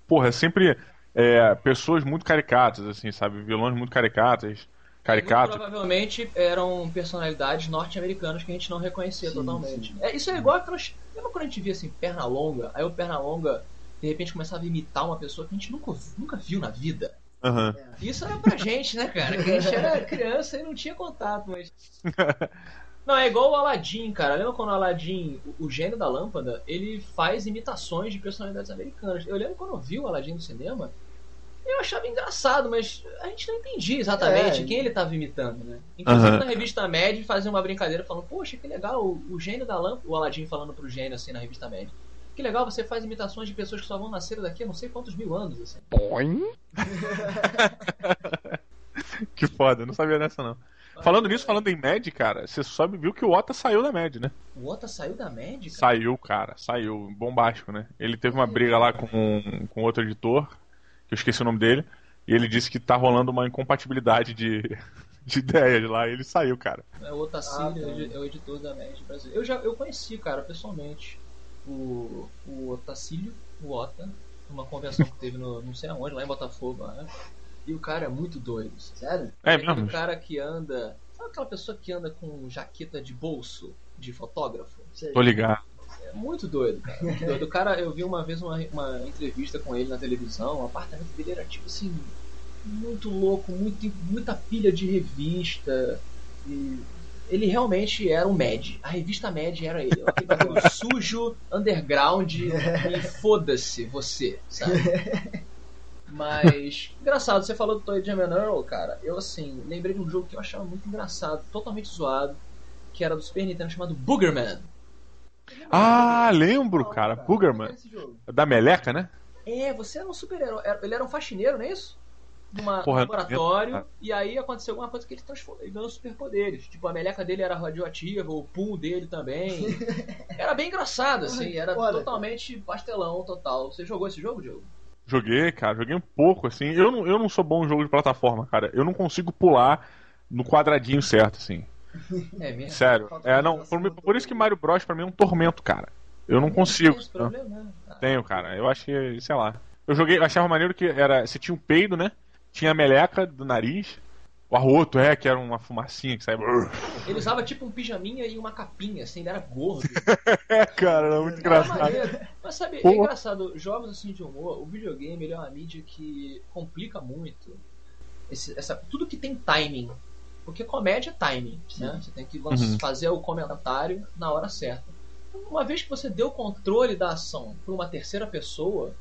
porra, sempre é, pessoas muito caricatas, assim, sabe? Vilões muito caricatas. Muito Caricatos. provavelmente eram personalidades norte-americanas que a gente não reconhecia Sim, totalmente. sim. É, isso é igual aquelas. Lembra quando a gente via assim, perna longa? Aí o perna longa de repente começava a imitar uma pessoa que a gente nunca, nunca viu na vida. Aham. Isso era pra gente, né, cara? Que a gente era criança e não tinha contato, mas. Não, é igual o Aladdin, cara. Lembra quando o Aladdin, o- o gênio da lâmpada, ele faz imitações de personalidades americanas. Eu lembro quando eu vi o Aladdin no cinema, eu achava engraçado, mas a gente não entendia exatamente É. quem ele estava imitando, né? Inclusive Aham. na revista Mad fazia uma brincadeira falando, poxa, que legal, o, o gênio da lâmpada, o Aladdin falando pro gênio assim na revista Mad. Que legal, você faz imitações de pessoas que só vão nascer daqui a não sei quantos mil anos, assim. Que foda, não sabia dessa não. Falando nisso, falando em Mad, cara, você sobe viu que o Ota saiu da Mad, né? O Ota saiu da Mad, cara? Saiu, cara, saiu. Bombástico, né? Ele teve uma briga lá com, com outro editor, que eu esqueci o nome dele, e ele disse que tá rolando uma incompatibilidade de, de ideias lá, e ele saiu, cara. É o Otacílio, Ah, tá. é o editor da Mad Brasil. Eu já eu conheci, cara, pessoalmente, o, o Otacílio, o Ota, numa convenção que teve no não sei aonde, lá em Botafogo. Né? E o cara é muito doido. Sério? É aquele mesmo? cara que anda. Sabe aquela pessoa que anda com jaqueta de bolso de fotógrafo? Sei. Tô ligado. É muito doido, cara. Muito doido. O cara, eu vi uma vez uma, uma entrevista com ele na televisão, o apartamento dele era tipo assim, muito louco, muito, muita pilha de revista. E ele realmente era o Mad. A revista Mad era ele. Aquele bagulho sujo, underground e foda-se você, sabe? Mas, engraçado, você falou do Toy Jam and Earl, cara. Eu, assim, lembrei de um jogo que eu achava muito engraçado, totalmente zoado, que era do Super Nintendo chamado Boogerman. Ah, lembro, cara. Boogerman. Da meleca, né? É, você era um super-herói. Ele era um faxineiro, não é isso? Numa Porra, laboratório, eu- e aí aconteceu alguma coisa que ele, transformou, ele ganhou superpoderes. Tipo, a meleca dele era radioativa, o pum dele também. Era bem engraçado, assim, era Olha. totalmente pastelão total. Você jogou esse jogo, Diogo? Joguei, cara, joguei um pouco, assim. Eu não, eu não sou bom em jogo de plataforma, cara. Eu não consigo pular no quadradinho certo, assim. É mesmo? Sério. É, não, por, por isso que Mario Bros pra mim é um tormento, cara. Eu não consigo. Tem esse problema, né? Tenho, cara. Eu que, sei lá. Eu joguei, eu achava maneiro que era. Você tinha um peido, né? Tinha a meleca do nariz. O arroto, é, que era uma fumacinha que saia. Ele usava tipo um pijaminha e uma capinha, assim, ele era gordo. É, cara, era muito Era engraçado. maneiro. Mas sabe, é Porra. engraçado, jogos assim de humor, o videogame ele é uma mídia que complica muito esse- essa, tudo que tem timing. Porque comédia é timing, né? Você tem que Uhum. fazer o comentário na hora certa. Uma vez que você deu o controle da ação para uma terceira pessoa,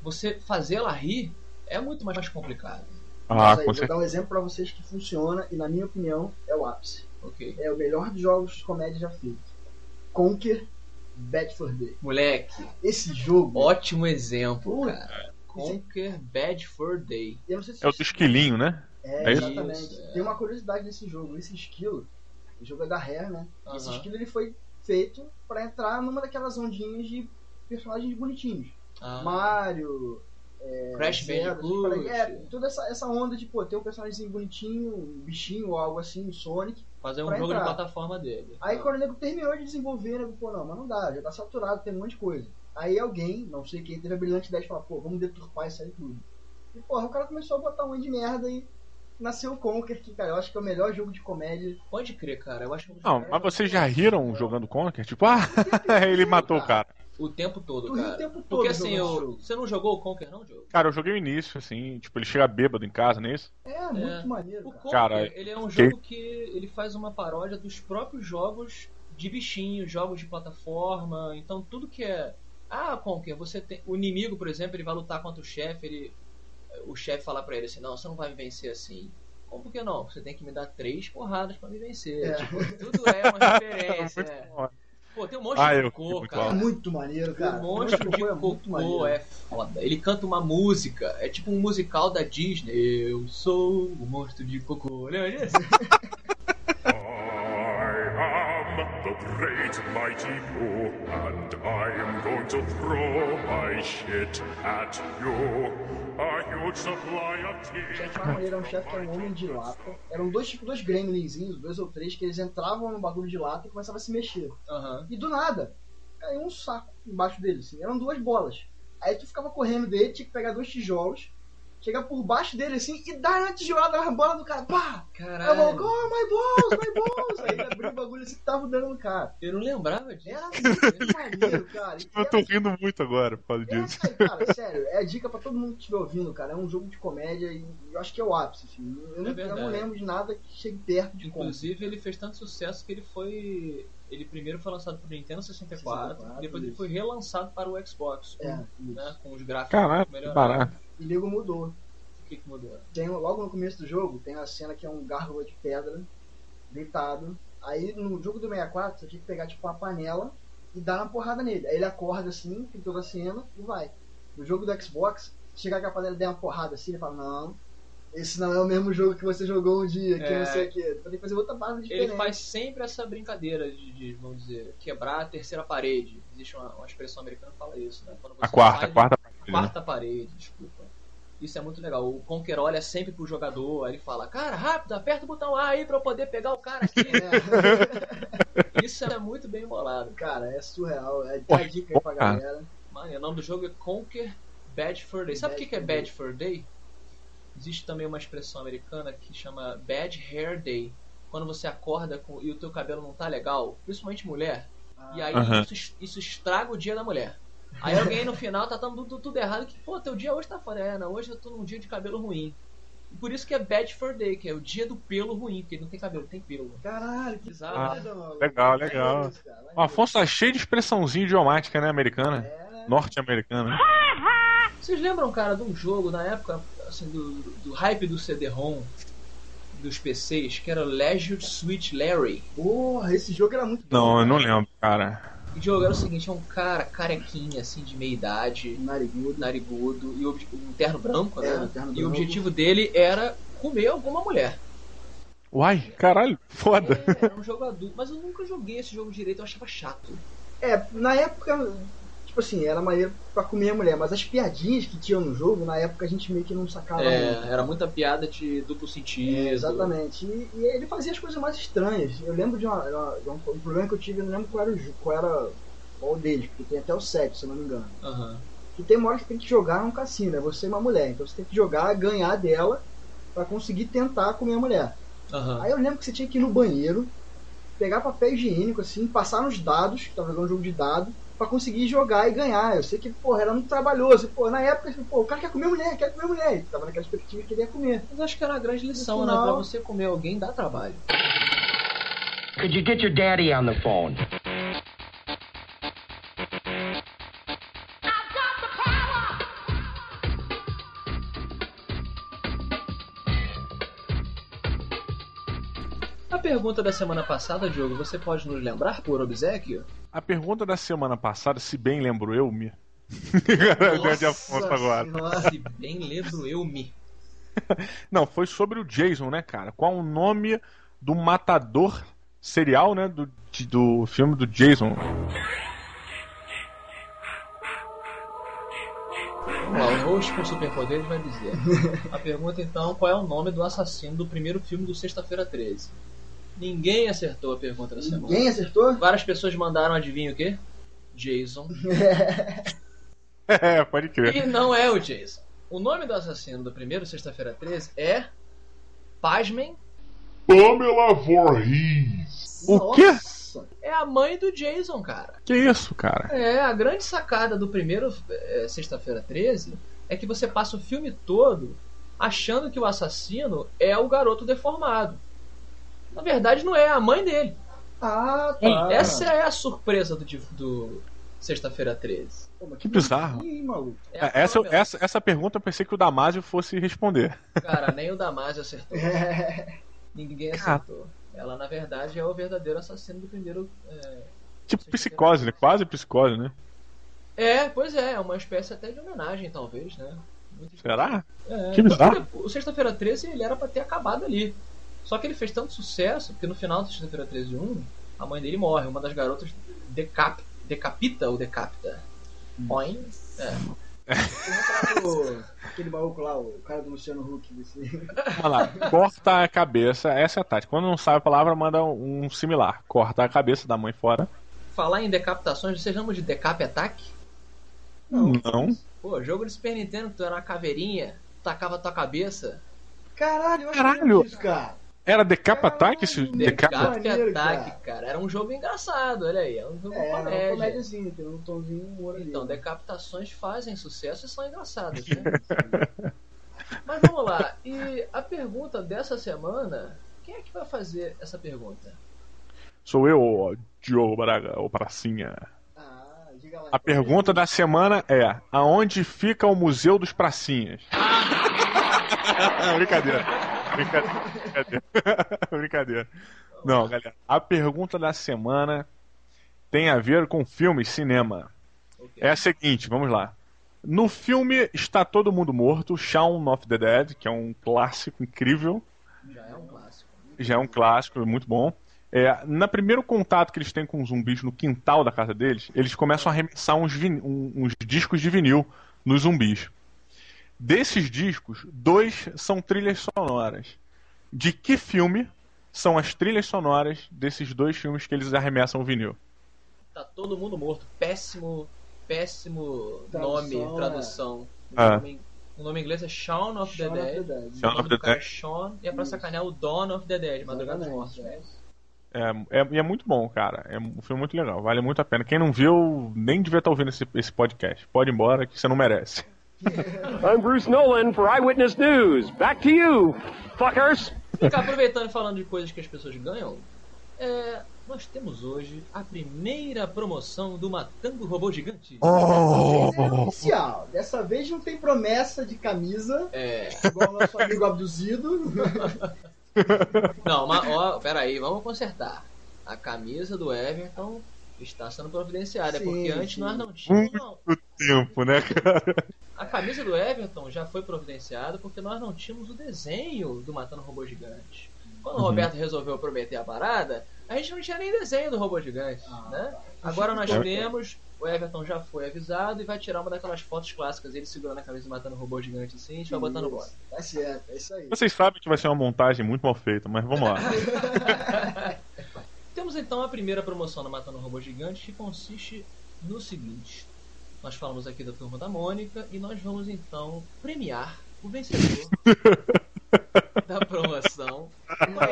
você fazer ela rir é muito mais complicado. Ah, aí, com vou certeza. dar um exemplo pra vocês que funciona e, na minha opinião, é o ápice. Ok? É o melhor dos jogos de comédia já feito. Conquer Bad for Day. Moleque, Esse jogo. ótimo exemplo, Puta. cara. Conquer Bad for Day. Eu não sei se É o do esquilinho, né? É, É exatamente. Isso, é. Tem uma curiosidade desse jogo. Esse esquilo, o jogo é da Rare, né? Esse esquilo ele foi feito pra entrar numa daquelas ondinhas de personagens bonitinhos. Ah, Mario, Crash Zelda, Bandicoot. assim, É, toda essa, essa onda de, pô, ter um personagem bonitinho, um bichinho ou algo assim, um Sonic. fazer um jogo de entrar. plataforma dele. Aí quando o nego terminou de desenvolver, nego, pô, não, mas não dá, já tá saturado, tem um monte de coisa. Aí alguém, não sei quem, teve a brilhante ideia de falar, pô, vamos deturpar isso aí tudo. E porra, o cara começou a botar um monte de merda e nasceu o Conker, que, cara, eu acho que é o melhor jogo de comédia. Pode crer, cara. Eu acho que um Não, mas vocês já riram jogando Conker? Tipo, ah, ele matou o cara. O tempo todo, Tu ri o cara. tempo todo Porque assim, eu... jogo. você não jogou o Conker, não, Diogo? Cara, eu joguei o início, assim, tipo, ele chega bêbado em casa, não é isso? É, muito maneiro, O cara. Conker, Cara, ele é um que- jogo que ele faz uma paródia dos próprios jogos de bichinho, jogos de plataforma. Então tudo que é. Ah, Conker, você tem. O inimigo, por exemplo, ele vai lutar contra o chefe, ele. O chefe fala pra ele assim, não, você não vai me vencer assim. Como por que não? Você tem que me dar três porradas pra me vencer. É. Tipo, tudo é uma referência. Muito é. Pô, tem um monte Ah, de eu cocô, cara. É muito maneiro, cara. O monstro de Cocô é muito cocô é foda. Ele canta uma música, é tipo um musical da Disney. Eu sou o monstro de cocô. Lembra disso? great mighty Pooh, and I am going to throw my shit at you. A huge supply of O tea. era maneiro, era um chefe que era um homem de lata. Eram dois, tipo, dois gremlinzinhos, dois ou três, que eles entravam no bagulho de lata e começavam a se mexer. Aham. E do nada, caiu um saco embaixo dele, assim. Eram duas bolas. Aí tu ficava correndo dele, tinha que pegar dois tijolos, chegar por baixo dele, assim, e dar uma tijolada na bola do cara. Pá! Aí eu Caralho. vou, oh, my balls, my balls! Aí ele abriu o bagulho assim que tava dando no cara. Eu não lembrava disso. Era muito maneiro, cara. E Eu tô era- rindo muito agora por causa É, disso. cara, sério, é a dica pra todo mundo que estiver ouvindo, cara. É um jogo de comédia e eu acho que é o ápice. Assim. Eu, não, eu É não lembro de nada que chegue perto de conta. Inclusive, ele fez tanto sucesso que ele foi. Ele primeiro foi lançado pro Nintendo 64, 64, depois ele isso. foi relançado para o Xbox. É, né, com os gráficos que melhorados. E nego mudou. O que, que mudou? Tem, logo no começo do jogo, tem a cena que é um gárgula de pedra, deitado. Aí no jogo do 64, você tinha que pegar tipo uma panela e dar uma porrada nele. Aí ele acorda assim, tem toda a cena e vai. No jogo do Xbox, chegar com a panela e der uma porrada assim, ele fala, não, esse não é o mesmo jogo que você jogou um dia, que É. não sei o que. Vai ter que fazer outra parada diferente. Ele faz sempre essa brincadeira de, de, vamos dizer, quebrar a terceira parede. Existe uma, uma expressão americana que fala isso, né? Quando A você quarta, faz- a quarta. a quarta parede, desculpa. Isso é muito legal. O Conker olha sempre pro jogador, aí ele fala, cara, rápido, aperta o botão A aí pra eu poder pegar o cara aqui. É. Isso é muito bem bolado. Cara, é surreal. É Pô, a dica aí pra galera. Mano, o nome do jogo é Conquer Bad Fur Day. Sabe o que, que é Bad Bad Fur Day? Existe também uma expressão americana que chama Bad Hair Day. Quando você acorda com, e o teu cabelo não tá legal, principalmente mulher, e aí Aham. isso, isso estraga o dia da mulher. Aí alguém no final tá dando tudo, tudo errado, que, pô, teu dia hoje tá foda. É, não, hoje eu tô num dia de cabelo ruim. E por isso que é Bad Fur Day, que é o dia do pelo ruim, porque não tem cabelo, tem pelo. Caralho, que Bizarro, Ah, legal, legal. Cara, maneiro. O Afonso tá cheio de expressãozinha idiomática, né? Americana. É, né? Norte-americana. Vocês lembram, cara, de um jogo na época assim, do, do hype do CD-ROM dos PCs, que era Leisure Suite Larry? Porra, esse jogo era muito Não, bom, eu não lembro, cara. O jogo era o seguinte: é um cara carequinha, assim, de meia idade, Narigudo. narigudo, e o um terno branco, É, né? terno e o branco. objetivo dele era comer alguma mulher. Uai, caralho, foda. É, era um jogo adulto, mas eu nunca joguei esse jogo direito, eu achava chato. É, na época, tipo assim, era maneiro pra comer a mulher, mas as piadinhas que tinham no jogo, na época a gente meio que não sacava muito. É, era muita piada de duplo sentido. É, exatamente. E, e ele fazia as coisas mais estranhas. Eu lembro de, uma, de um, um problema que eu tive, eu não lembro qual era qual era qual deles, porque tem até o 7, se eu não me engano. Aham. Que tem uma hora que tem que jogar num cassino, é você e uma mulher. Então você tem que jogar, ganhar dela pra conseguir tentar comer a mulher. Aham. Aí eu lembro que você tinha que ir no banheiro, pegar papel higiênico, assim, passar nos dados, que tava jogando um jogo de dado, pra conseguir jogar e ganhar. Eu sei que, porra, era muito trabalhoso. Pô, na época, assim, pô, o cara quer comer mulher, quer comer mulher. E tava naquela expectativa que queria comer. Mas acho que era uma grande lição, né? final- Pra você comer alguém dá trabalho. Could you get your daddy on the phone? Pergunta da semana passada, Diogo, você pode nos lembrar por obsequio? A pergunta da semana passada, se bem lembro eu, me. Afonso agora. Nossa, Se bem lembro eu me. Não, foi sobre o Jason, né, cara? Qual o nome do matador serial, né? Do, de- do filme do Jason. Vamos lá, o host com superpoderes vai dizer. A pergunta então, qual é o nome do assassino do primeiro filme do Sexta-feira 13? Ninguém acertou a pergunta da semana. Ninguém acertou? Várias pessoas mandaram, adivinha o quê? Jason. É, pode crer. E não é o Jason. O nome do assassino do primeiro Sexta-feira 13 é. Pasmem, Pamela Voorhees. O quê? Nossa. é a mãe do Jason, cara. Que isso, cara? É, a grande sacada do primeiro é, Sexta-feira 13 é que você passa o filme todo achando que o assassino é o garoto deformado. Na verdade, não é, é a mãe dele. Ah, tá. Essa é a surpresa do, do Sexta-feira 13. Pô, mas Que bizarro. Ih, maluco. É É, Essa, essa, essa pergunta eu pensei que o Damásio fosse responder. Cara, nem o Damasio acertou. É. Ninguém Cara. acertou. Ela, na verdade, é o verdadeiro assassino do primeiro. É, Tipo psicose, né? Quase psicose, né? é pois é, é uma espécie até de homenagem, talvez, né? Muito Será? É, Que bizarro. O Sexta-feira 13 ele era pra ter acabado ali. Só que ele fez tanto sucesso que no final do Sexta-feira 13 1, a mãe dele morre. Uma das garotas decap, decapita ou decapita. Põe. É. O- Aquele maluco lá, o cara do Luciano Huck. Desse... Vamos lá. Corta a cabeça. Essa é a tática. Quando não sabe a palavra, manda um similar. Corta a cabeça da mãe fora. Falar em decapitações, vocês lembram de Decap Attack? Não. Pô, jogo de Super Nintendo, tu era uma caveirinha, tacava tua cabeça. Caralho, eu acho Caralho. disso, cara. Era Decap Attack esse. Decap? Attack, cara. Era um jogo engraçado, olha aí. É um jogo É, era comédia. comédiazinha, tem um tomzinho humor ali. Então, decapitações fazem sucesso e são engraçadas, né? Mas vamos lá. E a pergunta dessa semana, quem é que vai fazer essa pergunta? Sou eu, ó, Diogo Braga, o Pracinha. Ah, diga lá. A pergunta da semana é: aonde fica o Museu dos Pracinhas? brincadeira. Brincadeira. Brincadeira. Brincadeira. Não, galera. A pergunta da semana tem a ver com filmes, cinema. Ok. É a seguinte, vamos lá. No filme Está Todo Mundo Morto, Shaun of the Dead, que é um clássico incrível, Já é um clássico. já é um clássico, muito bom. É, na primeiro contato que eles têm com os zumbis no quintal da casa deles, eles começam a arremessar uns, uns discos de vinil nos zumbis. Desses discos, dois são trilhas sonoras. De que filme são as trilhas sonoras desses dois filmes que eles arremessam o vinil? Tá todo mundo morto. Péssimo, péssimo Tradução, nome, é. tradução. O, nome, o nome em inglês é Shaun of the Shaun of Dead. the Dead. Shaun of the é Dead. Shaun e é pra sacanear o Dawn of the Dead, Madrugada dos Mortos. é. É, é, e é muito bom, cara. É um filme muito legal. Vale muito a pena. Quem não viu, nem devia estar ouvindo esse, esse podcast. Pode ir embora, que você não merece. I'm Bruce Nolan for Eyewitness News. Back to you, fuckers. Vem cá, aproveitando e falando de coisas que as pessoas ganham, é, nós temos hoje a primeira promoção do Matando Robô Gigante. Esse é oficial. Dessa vez não tem promessa de camisa, É. igual o nosso amigo abduzido. Não, mas ó, peraí, vamos consertar. A camisa do Everton está sendo providenciada, Sim, porque antes sim. nós não tínhamos. Não. Muito tempo, né, cara? A camisa do Everton já foi providenciada porque nós não tínhamos o desenho do Matando Robô Gigante. Quando o Roberto resolveu prometer a parada, a gente não tinha nem desenho do robô gigante, né? Agora nós temos, o Everton já foi avisado e vai tirar uma daquelas fotos clássicas, ele segurando a camisa e matando o robô gigante assim, a gente vai botar no bota. Tá certo, é isso aí. Vocês sabem que vai ser uma montagem muito mal feita, mas vamos lá. Temos então a primeira promoção do Matando Robô Gigante que consiste no seguinte. Nós falamos aqui da turma da Mônica e nós vamos então premiar o vencedor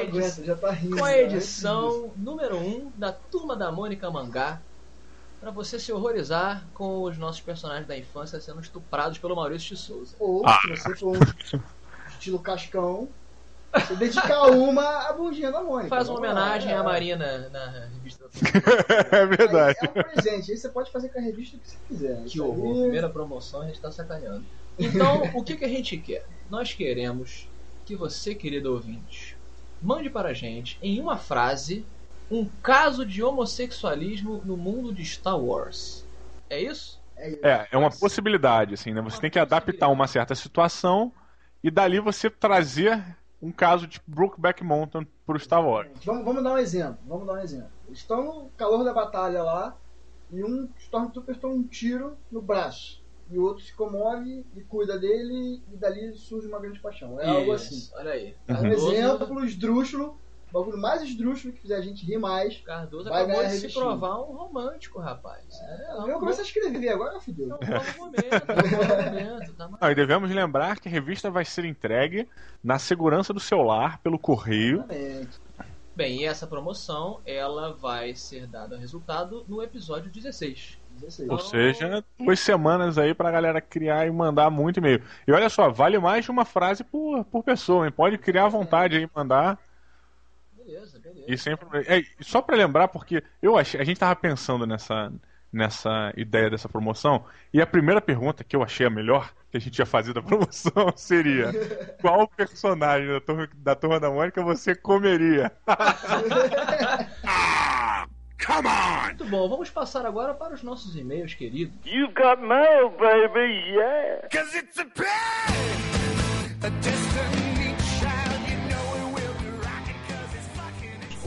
aguenta, já tá rindo. com a né? edição número 1 um da Turma da Mônica Mangá. Pra você se horrorizar com os nossos personagens da infância sendo estuprados pelo Maurício de Souza. Ou, Ah. se você for um estilo cascão, você dedicar uma à bundinha da Mônica. Faz uma lá, homenagem é. à Marina na revista. É verdade. Aí É um presente, aí você pode fazer com a revista o que você quiser. Que Isso horror. aí- Primeira promoção, a gente tá sacaneando. Então, o que, que a gente quer? Nós queremos que você, querido ouvinte, mande para a gente, em uma frase, um caso de homossexualismo no mundo de Star Wars. É isso? É isso. É, é uma possibilidade, assim, né? Você tem que adaptar uma certa situação e dali você trazer um caso tipo Brookback Mountain pro Star Wars. Vamos, vamos dar um exemplo. Vamos dar um exemplo. Eles estão no calor da batalha lá e um Stormtrooper toma um tiro no braço. E o outro se comove e cuida dele e dali surge uma grande paixão. É algo assim. Isso, Olha aí. É um Cardoso, exemplo esdrúxulo, o bagulho mais esdrúxulo que fizer a gente rir mais. Cardoso Vai acabou ganhar de se provar um romântico, rapaz. É, Eu comecei a escrever, agora fudeu. É um novo momento, é um novo momento. Tá Ah, e devemos lembrar que a revista vai ser entregue na segurança do seu lar pelo correio. Exatamente. Bem, e essa promoção, ela vai ser dada resultado no episódio 16. 16. Ou seja, duas semanas aí pra galera criar e mandar muito e-mail. E olha só, vale mais de uma frase por, por pessoa, hein? Pode criar à vontade aí, mandar. Beleza, beleza. E sempre. É, só pra lembrar, porque eu achei, a gente tava pensando nessa, nessa ideia dessa promoção, e a primeira pergunta que eu achei a melhor que a gente ia fazer da promoção seria: qual personagem da turma da, turma da Mônica você comeria? Come on! Muito bom, vamos passar agora para os nossos e-mails, queridos. You've got mail, baby, yeah. Cause it's a pain! A destiny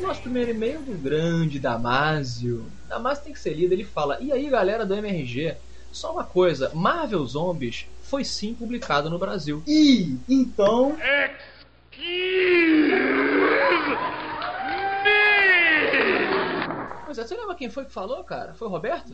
nosso primeiro e-mail do grande Damásio. Damásio tem que ser lido, ele fala: E aí, galera do MRG? Só uma coisa, Marvel Zombies foi sim publicado no Brasil. E então, Pois é, você lembra quem foi que falou, cara? Foi o Roberto?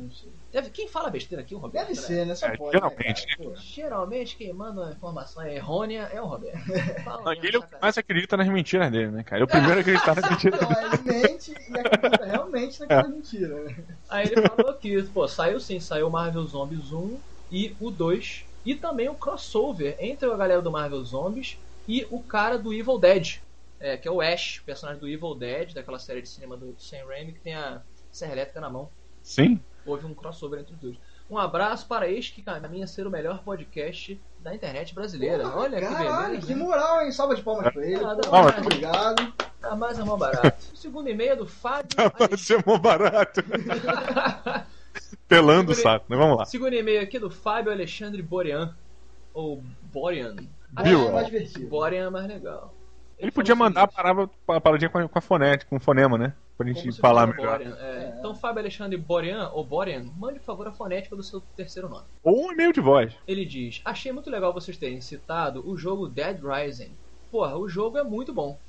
Deve, quem fala besteira aqui? O Roberto? deve né? ser, né? Só É, pode. geralmente, né? Pô. Geralmente quem manda a informação errônea é o Roberto. Fala Não, ele é mais acredita nas mentiras dele, né, cara? Ele é o primeiro a acreditar nas mentiras dele. Não, ele mente e acredita realmente naquela mentira, né? Aí ele falou que, pô, saiu sim, saiu o Marvel Zombies 1 e o 2. E também o crossover entre a galera do Marvel Zombies e o cara do Evil Dead. É, que é o Ash, o personagem do Evil Dead, daquela série de cinema do Sam Raimi, que tem a serra elétrica na mão. Sim. Houve um crossover entre os dois. Um abraço para este que caminha a ser o melhor podcast da internet brasileira. Olha que Caralho, beleza. que moral, hein? Salva de palmas pra ele. Nada, Pô, palmas. muito obrigado. Tá mais a mão barato. O segundo e-mail é do Fábio. Vai ser mó barato. Pelando o saco, mas vamos lá. Segundo e-mail aqui do Fábio Alexandre Borean. Ou Borean. Viu? É mais divertido. Borean é mais legal. Ele podia mandar a seguinte, parada, a paradinha com a, com a fonética, com o fonema, né? Pra gente falar melhor. Borean, é. Então, Fábio Alexandre Borean, ou Borean, mande por favor a fonética do seu terceiro nome. Ou um e-mail de voz. Ele diz: Achei muito legal vocês terem citado o jogo Dead Rising. Porra, o jogo é muito bom.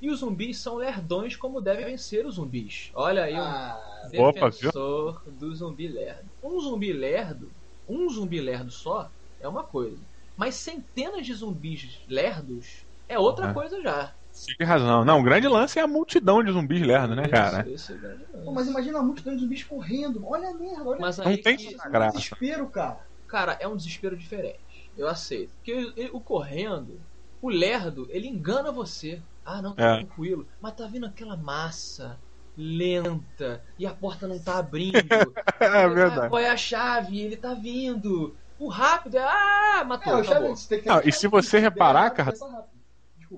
E os zumbis são lerdões como devem vencer os zumbis. Olha aí um Ah, Opa, defensor do zumbi lerdo. Um zumbi lerdo, um zumbi lerdo só, é uma coisa. Mas centenas de zumbis lerdos é outra Uhum. coisa já. Tem razão. Não, o grande lance é a multidão de zumbis lerdos, né, cara? Isso, isso é grande lance. pô, mas imagina a multidão de zumbis correndo. Olha a merda, olha Mas Não tem que- o graça. desespero, cara. Cara, é um desespero diferente. Eu aceito. Porque ele- o correndo, o lerdo, ele engana você. Ah, não, tá É. tranquilo. Mas tá vindo aquela massa lenta e a porta não tá abrindo. É Ah, verdade. qual é a chave? Ele tá vindo. O rápido é. Ah, matou. É, o acabou. chave, que Não, e se você reparar, rápido, cara-. Desculpa,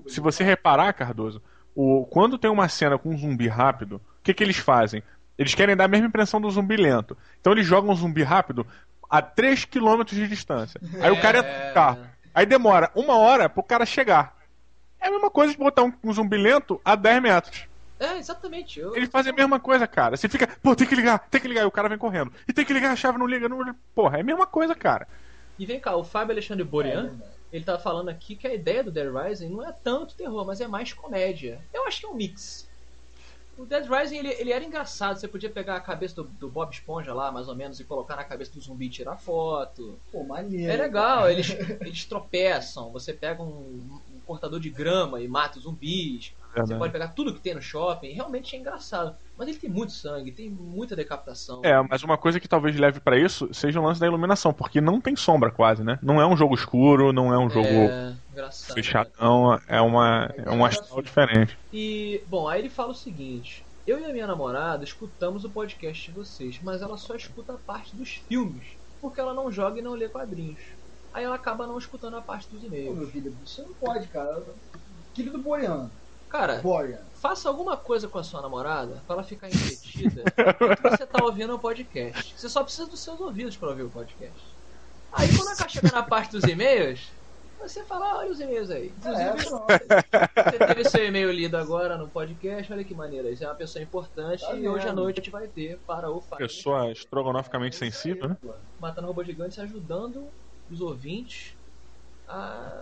Se você reparar, Cardoso, o, quando tem uma cena com um zumbi rápido, o que, que eles fazem? Eles querem dar a mesma impressão do zumbi lento. Então eles jogam um zumbi rápido a 3 km de distância. Aí o cara entra no carro. Aí demora uma hora pro cara chegar. É a mesma coisa de botar um, um zumbi lento a 10 metros. É, exatamente. Eu... Eles fazem a mesma coisa, cara. Você fica, pô, tem que ligar, tem que ligar, e o cara vem correndo. E tem que ligar, a chave não liga, não. Porra, é a mesma coisa, cara. E vem cá, o Fábio Alexandre Borean, É, ele tá falando aqui que a ideia do Dead Rising não é tanto terror, mas é mais comédia. Eu acho que é um mix. O Dead Rising ele, ele era engraçado, você podia pegar a cabeça do, do Bob Esponja lá, mais ou menos, e colocar na cabeça do zumbi e tirar foto. Pô, maneiro. É legal, eles, eles tropeçam, você pega um, um cortador de grama e mata os zumbis. Você verdade. pode pegar tudo que tem no shopping, realmente é engraçado. Mas ele tem muito sangue, tem muita decapitação. É, mas uma coisa que talvez leve pra isso seja o lance da iluminação, porque não tem sombra quase, né? Não é um jogo escuro, não é um jogo É, fechadão, é, uma, é um astral diferente. E, bom, aí ele fala o seguinte: Eu e a minha namorada escutamos o podcast de vocês, mas ela só escuta a parte dos filmes, porque ela não joga e não lê quadrinhos. Aí ela acaba não escutando a parte dos Pô, e-mails. meu filho, você não pode, cara. Querido Boreano. Cara, Boreano. faça alguma coisa com a sua namorada pra ela ficar entretida enquanto você tá ouvindo o podcast. Você só precisa dos seus ouvidos pra ouvir o podcast. Aí quando ela chega na parte dos e-mails, você fala, "Ah, olha os e-mails aí. É. Você teve seu e-mail lido agora no podcast, olha que maneira. Você é uma pessoa importante Tá e hoje à noite a gente vai ter para o Fire Pessoa estrogonoficamente sensível, né? Matando Robô Gigante ajudando os ouvintes a.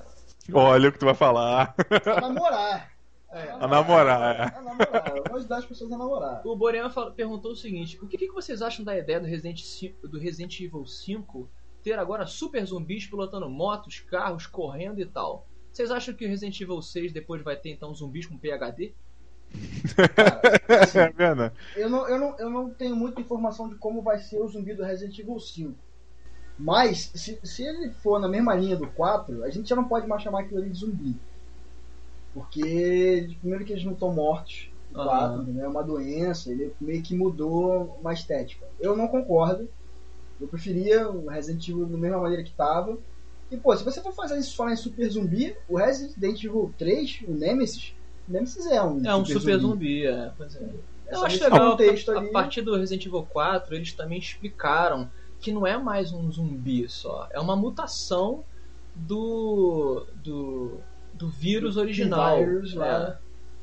Olha o que tu vai falar. A namorar. A namorar, é. A namorar. Eu vou ajudar as pessoas a namorar. O Borean perguntou o seguinte: o que, que vocês acham da ideia do Resident, do Resident Evil 5 ter agora super zumbis pilotando motos, carros, correndo e tal? Vocês acham que o Resident Evil 6 depois vai ter então zumbis com PHD? É verdade. Eu não, eu, não, eu não tenho muita informação de como vai ser o zumbi do Resident Evil 5. Mas, se, se ele for na mesma linha do 4, a gente já não pode mais chamar aquilo ali de zumbi. Porque, primeiro que eles não estão mortos. 4, entendeu? é uma doença, ele meio que mudou uma estética. Eu não concordo. Eu preferia o Resident Evil da mesma maneira que estava. E, pô, se você for fazer isso falar em super zumbi, o Resident Evil 3, o Nemesis, o Nemesis é um É um super zumbi, é. Pois é. É Eu acho legal, a, a partir do Resident Evil 4, eles também explicaram que não é mais um zumbi só, é uma mutação do do, do vírus Do original. vírus lá. né?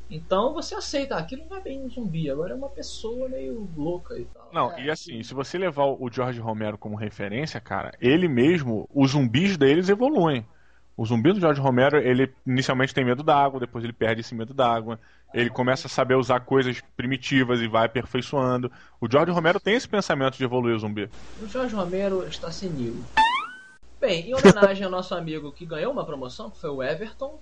Então você aceita, ah, aquilo não é bem um zumbi, agora é uma pessoa meio louca e tal. Não, e assim, se você levar o George Romero como referência, cara, ele mesmo, os zumbis deles evoluem. O zumbi do George Romero, ele inicialmente tem medo d'água, depois ele perde esse medo d'água. Ele começa a saber usar coisas primitivas e vai aperfeiçoando. O George Romero tem esse pensamento de evoluir o zumbi. O Jorge Romero está senil. Bem, em homenagem ao nosso amigo que ganhou uma promoção, que foi o Everton,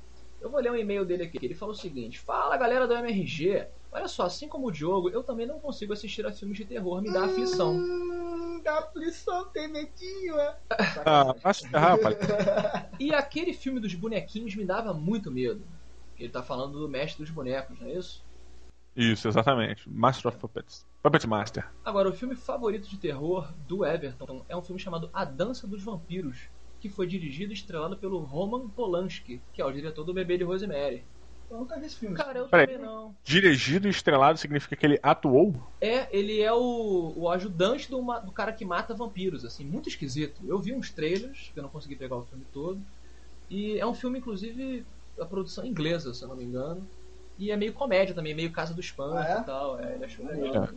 eu vou ler um e-mail dele aqui. Ele falou o seguinte: Fala galera do MRG, olha só, assim como o Diogo, eu também não consigo assistir a filmes de terror, me dá aflição. Hum, dá aflição, tem medinho, é. Ah, se ferrar, rapaz. E aquele filme dos bonequinhos me dava muito medo. Ele tá falando do mestre dos bonecos, não é isso? Isso, exatamente. Master of Puppets. Puppet Master. Agora, o filme favorito de terror do Everton é um filme chamado A Dança dos Vampiros, que foi dirigido e estrelado pelo Roman Polanski, que é o diretor do Bebê de Rosemary. Eu nunca vi esse filme. Cara, eu Peraí. também não. Dirigido e estrelado significa que ele atuou? É, ele é o, o ajudante do, do cara que mata vampiros, assim, muito esquisito. Eu vi uns trailers, que eu não consegui pegar o filme todo. E é um filme, inclusive, a produção inglesa, se eu não me engano. E é meio comédia também, meio Casa do Espanto Ah, é? e tal. É, ele achou É. legal.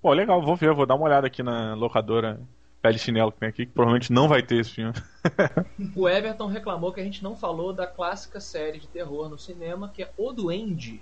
Pô, legal, vou ver, vou dar uma olhada aqui na locadora Pele Chinelo que tem aqui, que provavelmente não vai ter esse filme. O Everton reclamou que a gente não falou da clássica série de terror no cinema, que é O Duende.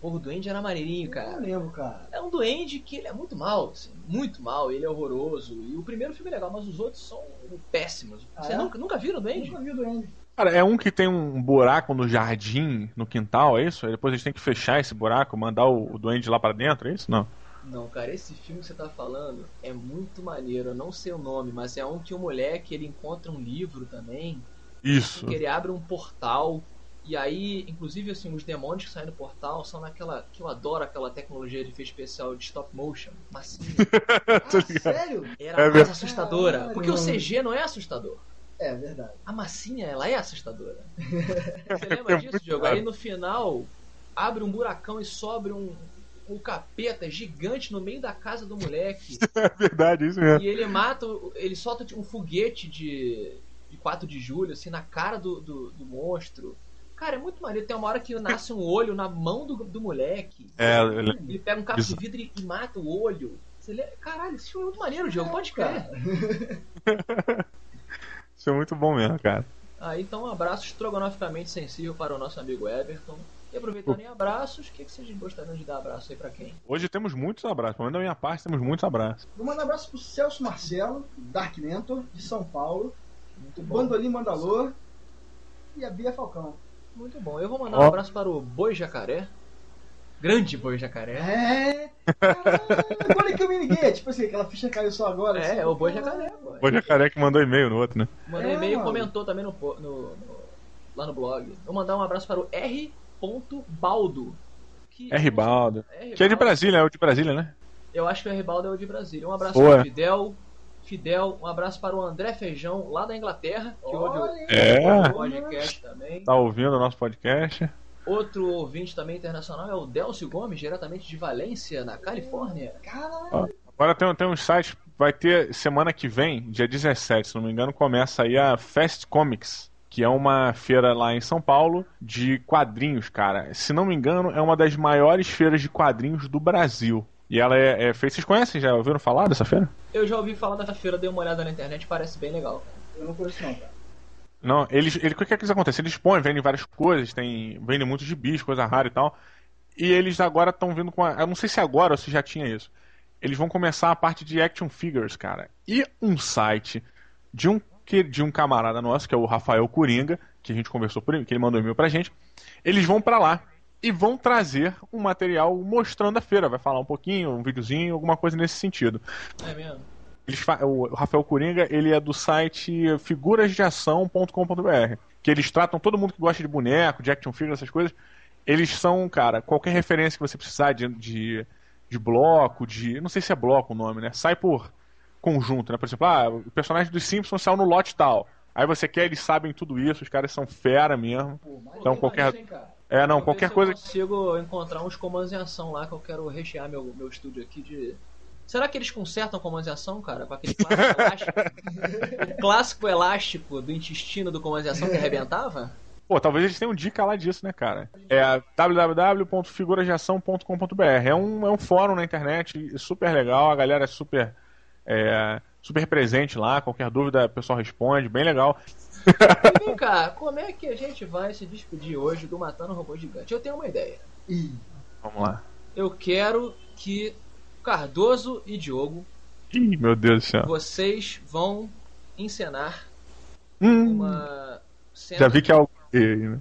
Porra, o Duende era maneirinho, Eu cara. não lembro, cara. É um duende que ele é muito mal, assim, muito mal, ele é horroroso. E o primeiro filme é legal, mas os outros são péssimos. Ah, Você é? nunca, nunca viram o Duende? Nunca vi o Duende. Cara, é um que tem um buraco no jardim, no quintal, é isso? Aí depois eles têm que fechar esse buraco, mandar o, o duende lá pra dentro, é isso? Não. Não, cara, esse filme que você tá falando é muito maneiro. Eu não sei o nome, mas é um que o moleque ele encontra um livro também. Isso. Que ele abre um portal. E aí, inclusive, assim, os demônios que saem do portal são naquela. que eu adoro aquela tecnologia de efeito especial de stop motion. Massinha. Tô Ah, sério? Era É mais assustadora. Caralho. Porque o CG não é assustador. É verdade. A massinha, ela é assustadora. Você É lembra disso, muito Diogo? Aí no final, abre um buracão e sobe um, um capeta gigante no meio da casa do moleque. É verdade, isso mesmo. e ele mata, o- ele solta tipo, um foguete de, de 4 de julho, assim, na cara do, do, do monstro. Cara, é muito maneiro. Tem uma hora que nasce um olho na mão do, do moleque. É, ele- Ele pega um caco Isso. de vidro e, e mata o olho. Você lê... Caralho, esse filme é muito maneiro, Diogo. Pode crer. isso é muito bom mesmo, cara. Ah, então um abraço estrogonoficamente sensível para o nosso amigo Everton. E aproveitando em abraços, o que, que vocês gostariam de dar abraço aí pra quem? Hoje temos muitos abraços, pelo menos da minha parte temos muitos abraços. Vou mandar um abraço pro Celso Marcelo, Dark Mentor, de São Paulo. Muito O bom. Bandolim Mandalor e a Bia Falcão. Muito bom. Eu vou mandar Ó. um abraço para o Boi Jacaré. Grande Boi Jacaré. É. Caralho, Agora que eu me liguei. Tipo assim, aquela ficha caiu só agora. É, assim. é o Boi Jacaré, pô. O jacaré que mandou e-mail no outro, né? Mandou É, e-mail e comentou também no, no- no- lá no blog. Vou mandar um abraço para o R. Baldo. Que, R. Baldo. R. Que é de. Brasília, é o de Brasília, né? Eu acho que o R. Baldo é o de Brasília. Um abraço Boa. para o Fidel. Fidel, um abraço para o André Feijão, lá da Inglaterra, que ouve. É. o podcast também. Tá ouvindo o nosso podcast. Outro ouvinte também internacional é o Delcio Gomes, diretamente de Valência, na Califórnia. Caralho. Agora tem, tem uns sites, vai ter semana que vem, dia 17, se não me engano, começa aí a Fast Comics, que é uma feira lá em São Paulo de quadrinhos, cara. Se não me engano, é uma das maiores feiras de quadrinhos do Brasil. E ela é, é feita. Vocês conhecem? Já ouviram falar dessa feira? Eu já ouvi falar dessa feira, dei uma olhada na internet, parece bem legal. Eu não conheço não, cara. Não, eles, ele, o que é que eles acontecem? Eles põem, vendem várias coisas, tem, vendem muito de bicho, coisa rara e tal. E eles agora estão vindo com a, Eu não sei se agora ou se já tinha isso. Eles vão começar a parte de action figures, cara. E um site de um, que- de um camarada nosso, que é o Rafael Coringa, que a gente conversou por ele, que ele mandou e-mail pra gente. Eles vão pra lá e vão trazer um material mostrando a feira. Vai falar um pouquinho, um videozinho, alguma coisa nesse sentido. É mesmo? Eles o Rafael Coringa, ele é do site figurasdeação.com.br, que eles tratam todo mundo que gosta de boneco, de action figure, essas coisas. Eles são, cara, qualquer referência que você precisar de, de, de bloco, de. Não sei se é bloco o nome, né? Sai por conjunto, né? Por exemplo, ah, o personagem dos Simpsons saiu no lote tal. Aí você quer, eles sabem tudo isso, os caras são fera mesmo. Então qualquer. É, não, Vou ver qualquer coisa. Eu consigo encontrar uns comandos em ação lá que eu quero rechear meu, meu estúdio aqui de. Será que eles consertam comandos em ação, cara? Com aquele clássico elástico? o clássico elástico do intestino do comandos em ação que arrebentava? Pô, talvez eles tenham dica lá disso, né, cara? É www.figurasdeação.com.br. É um, é um fórum na internet super legal, a galera é super, é, super presente lá. Qualquer dúvida o pessoal responde, bem legal. E vem cá, como é que a gente vai se despedir hoje do Matando Robô Gigante? Eu tenho uma ideia. Ih, Vamos lá. Eu quero que Cardoso e Diogo, Ih, meu Deus do céu. vocês vão encenar Hum, uma cena. já vi que é algo. né?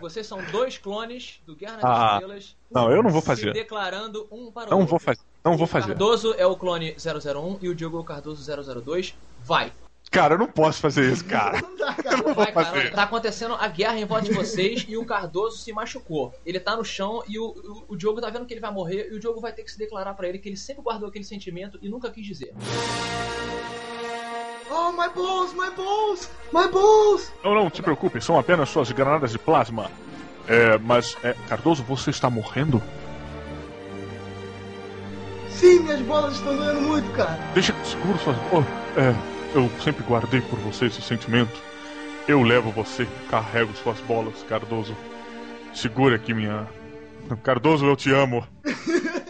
Vocês são dois clones do Guerra nas Ah, Estrelas. Não, eu não vou Se fazer. declarando um para o Não outro. vou fazer. Não vou O fazer. Cardoso é o clone 001 e o Diogo é o Cardoso 002. Vai. Cara, eu não posso fazer isso, cara. não dá, cara. Vai, cara. fazer. Tá acontecendo a guerra em volta de vocês e o Cardoso se machucou. Ele tá no chão e o, o, o Diogo tá vendo que ele vai morrer e o Diogo vai ter que se declarar pra ele que ele sempre guardou aquele sentimento e nunca quis dizer. Oh, my balls, my balls, my balls. Não, não, se preocupe, são apenas suas granadas de plasma. É, mas, é, Cardoso, você está morrendo? Sim, minhas bolas estão doendo muito, cara. Deixa seguro suas. Oh, é, eu sempre guardei por você esse sentimento. Eu levo você, carrego suas bolas, Cardoso. Segura aqui minha. Cardoso, eu te amo.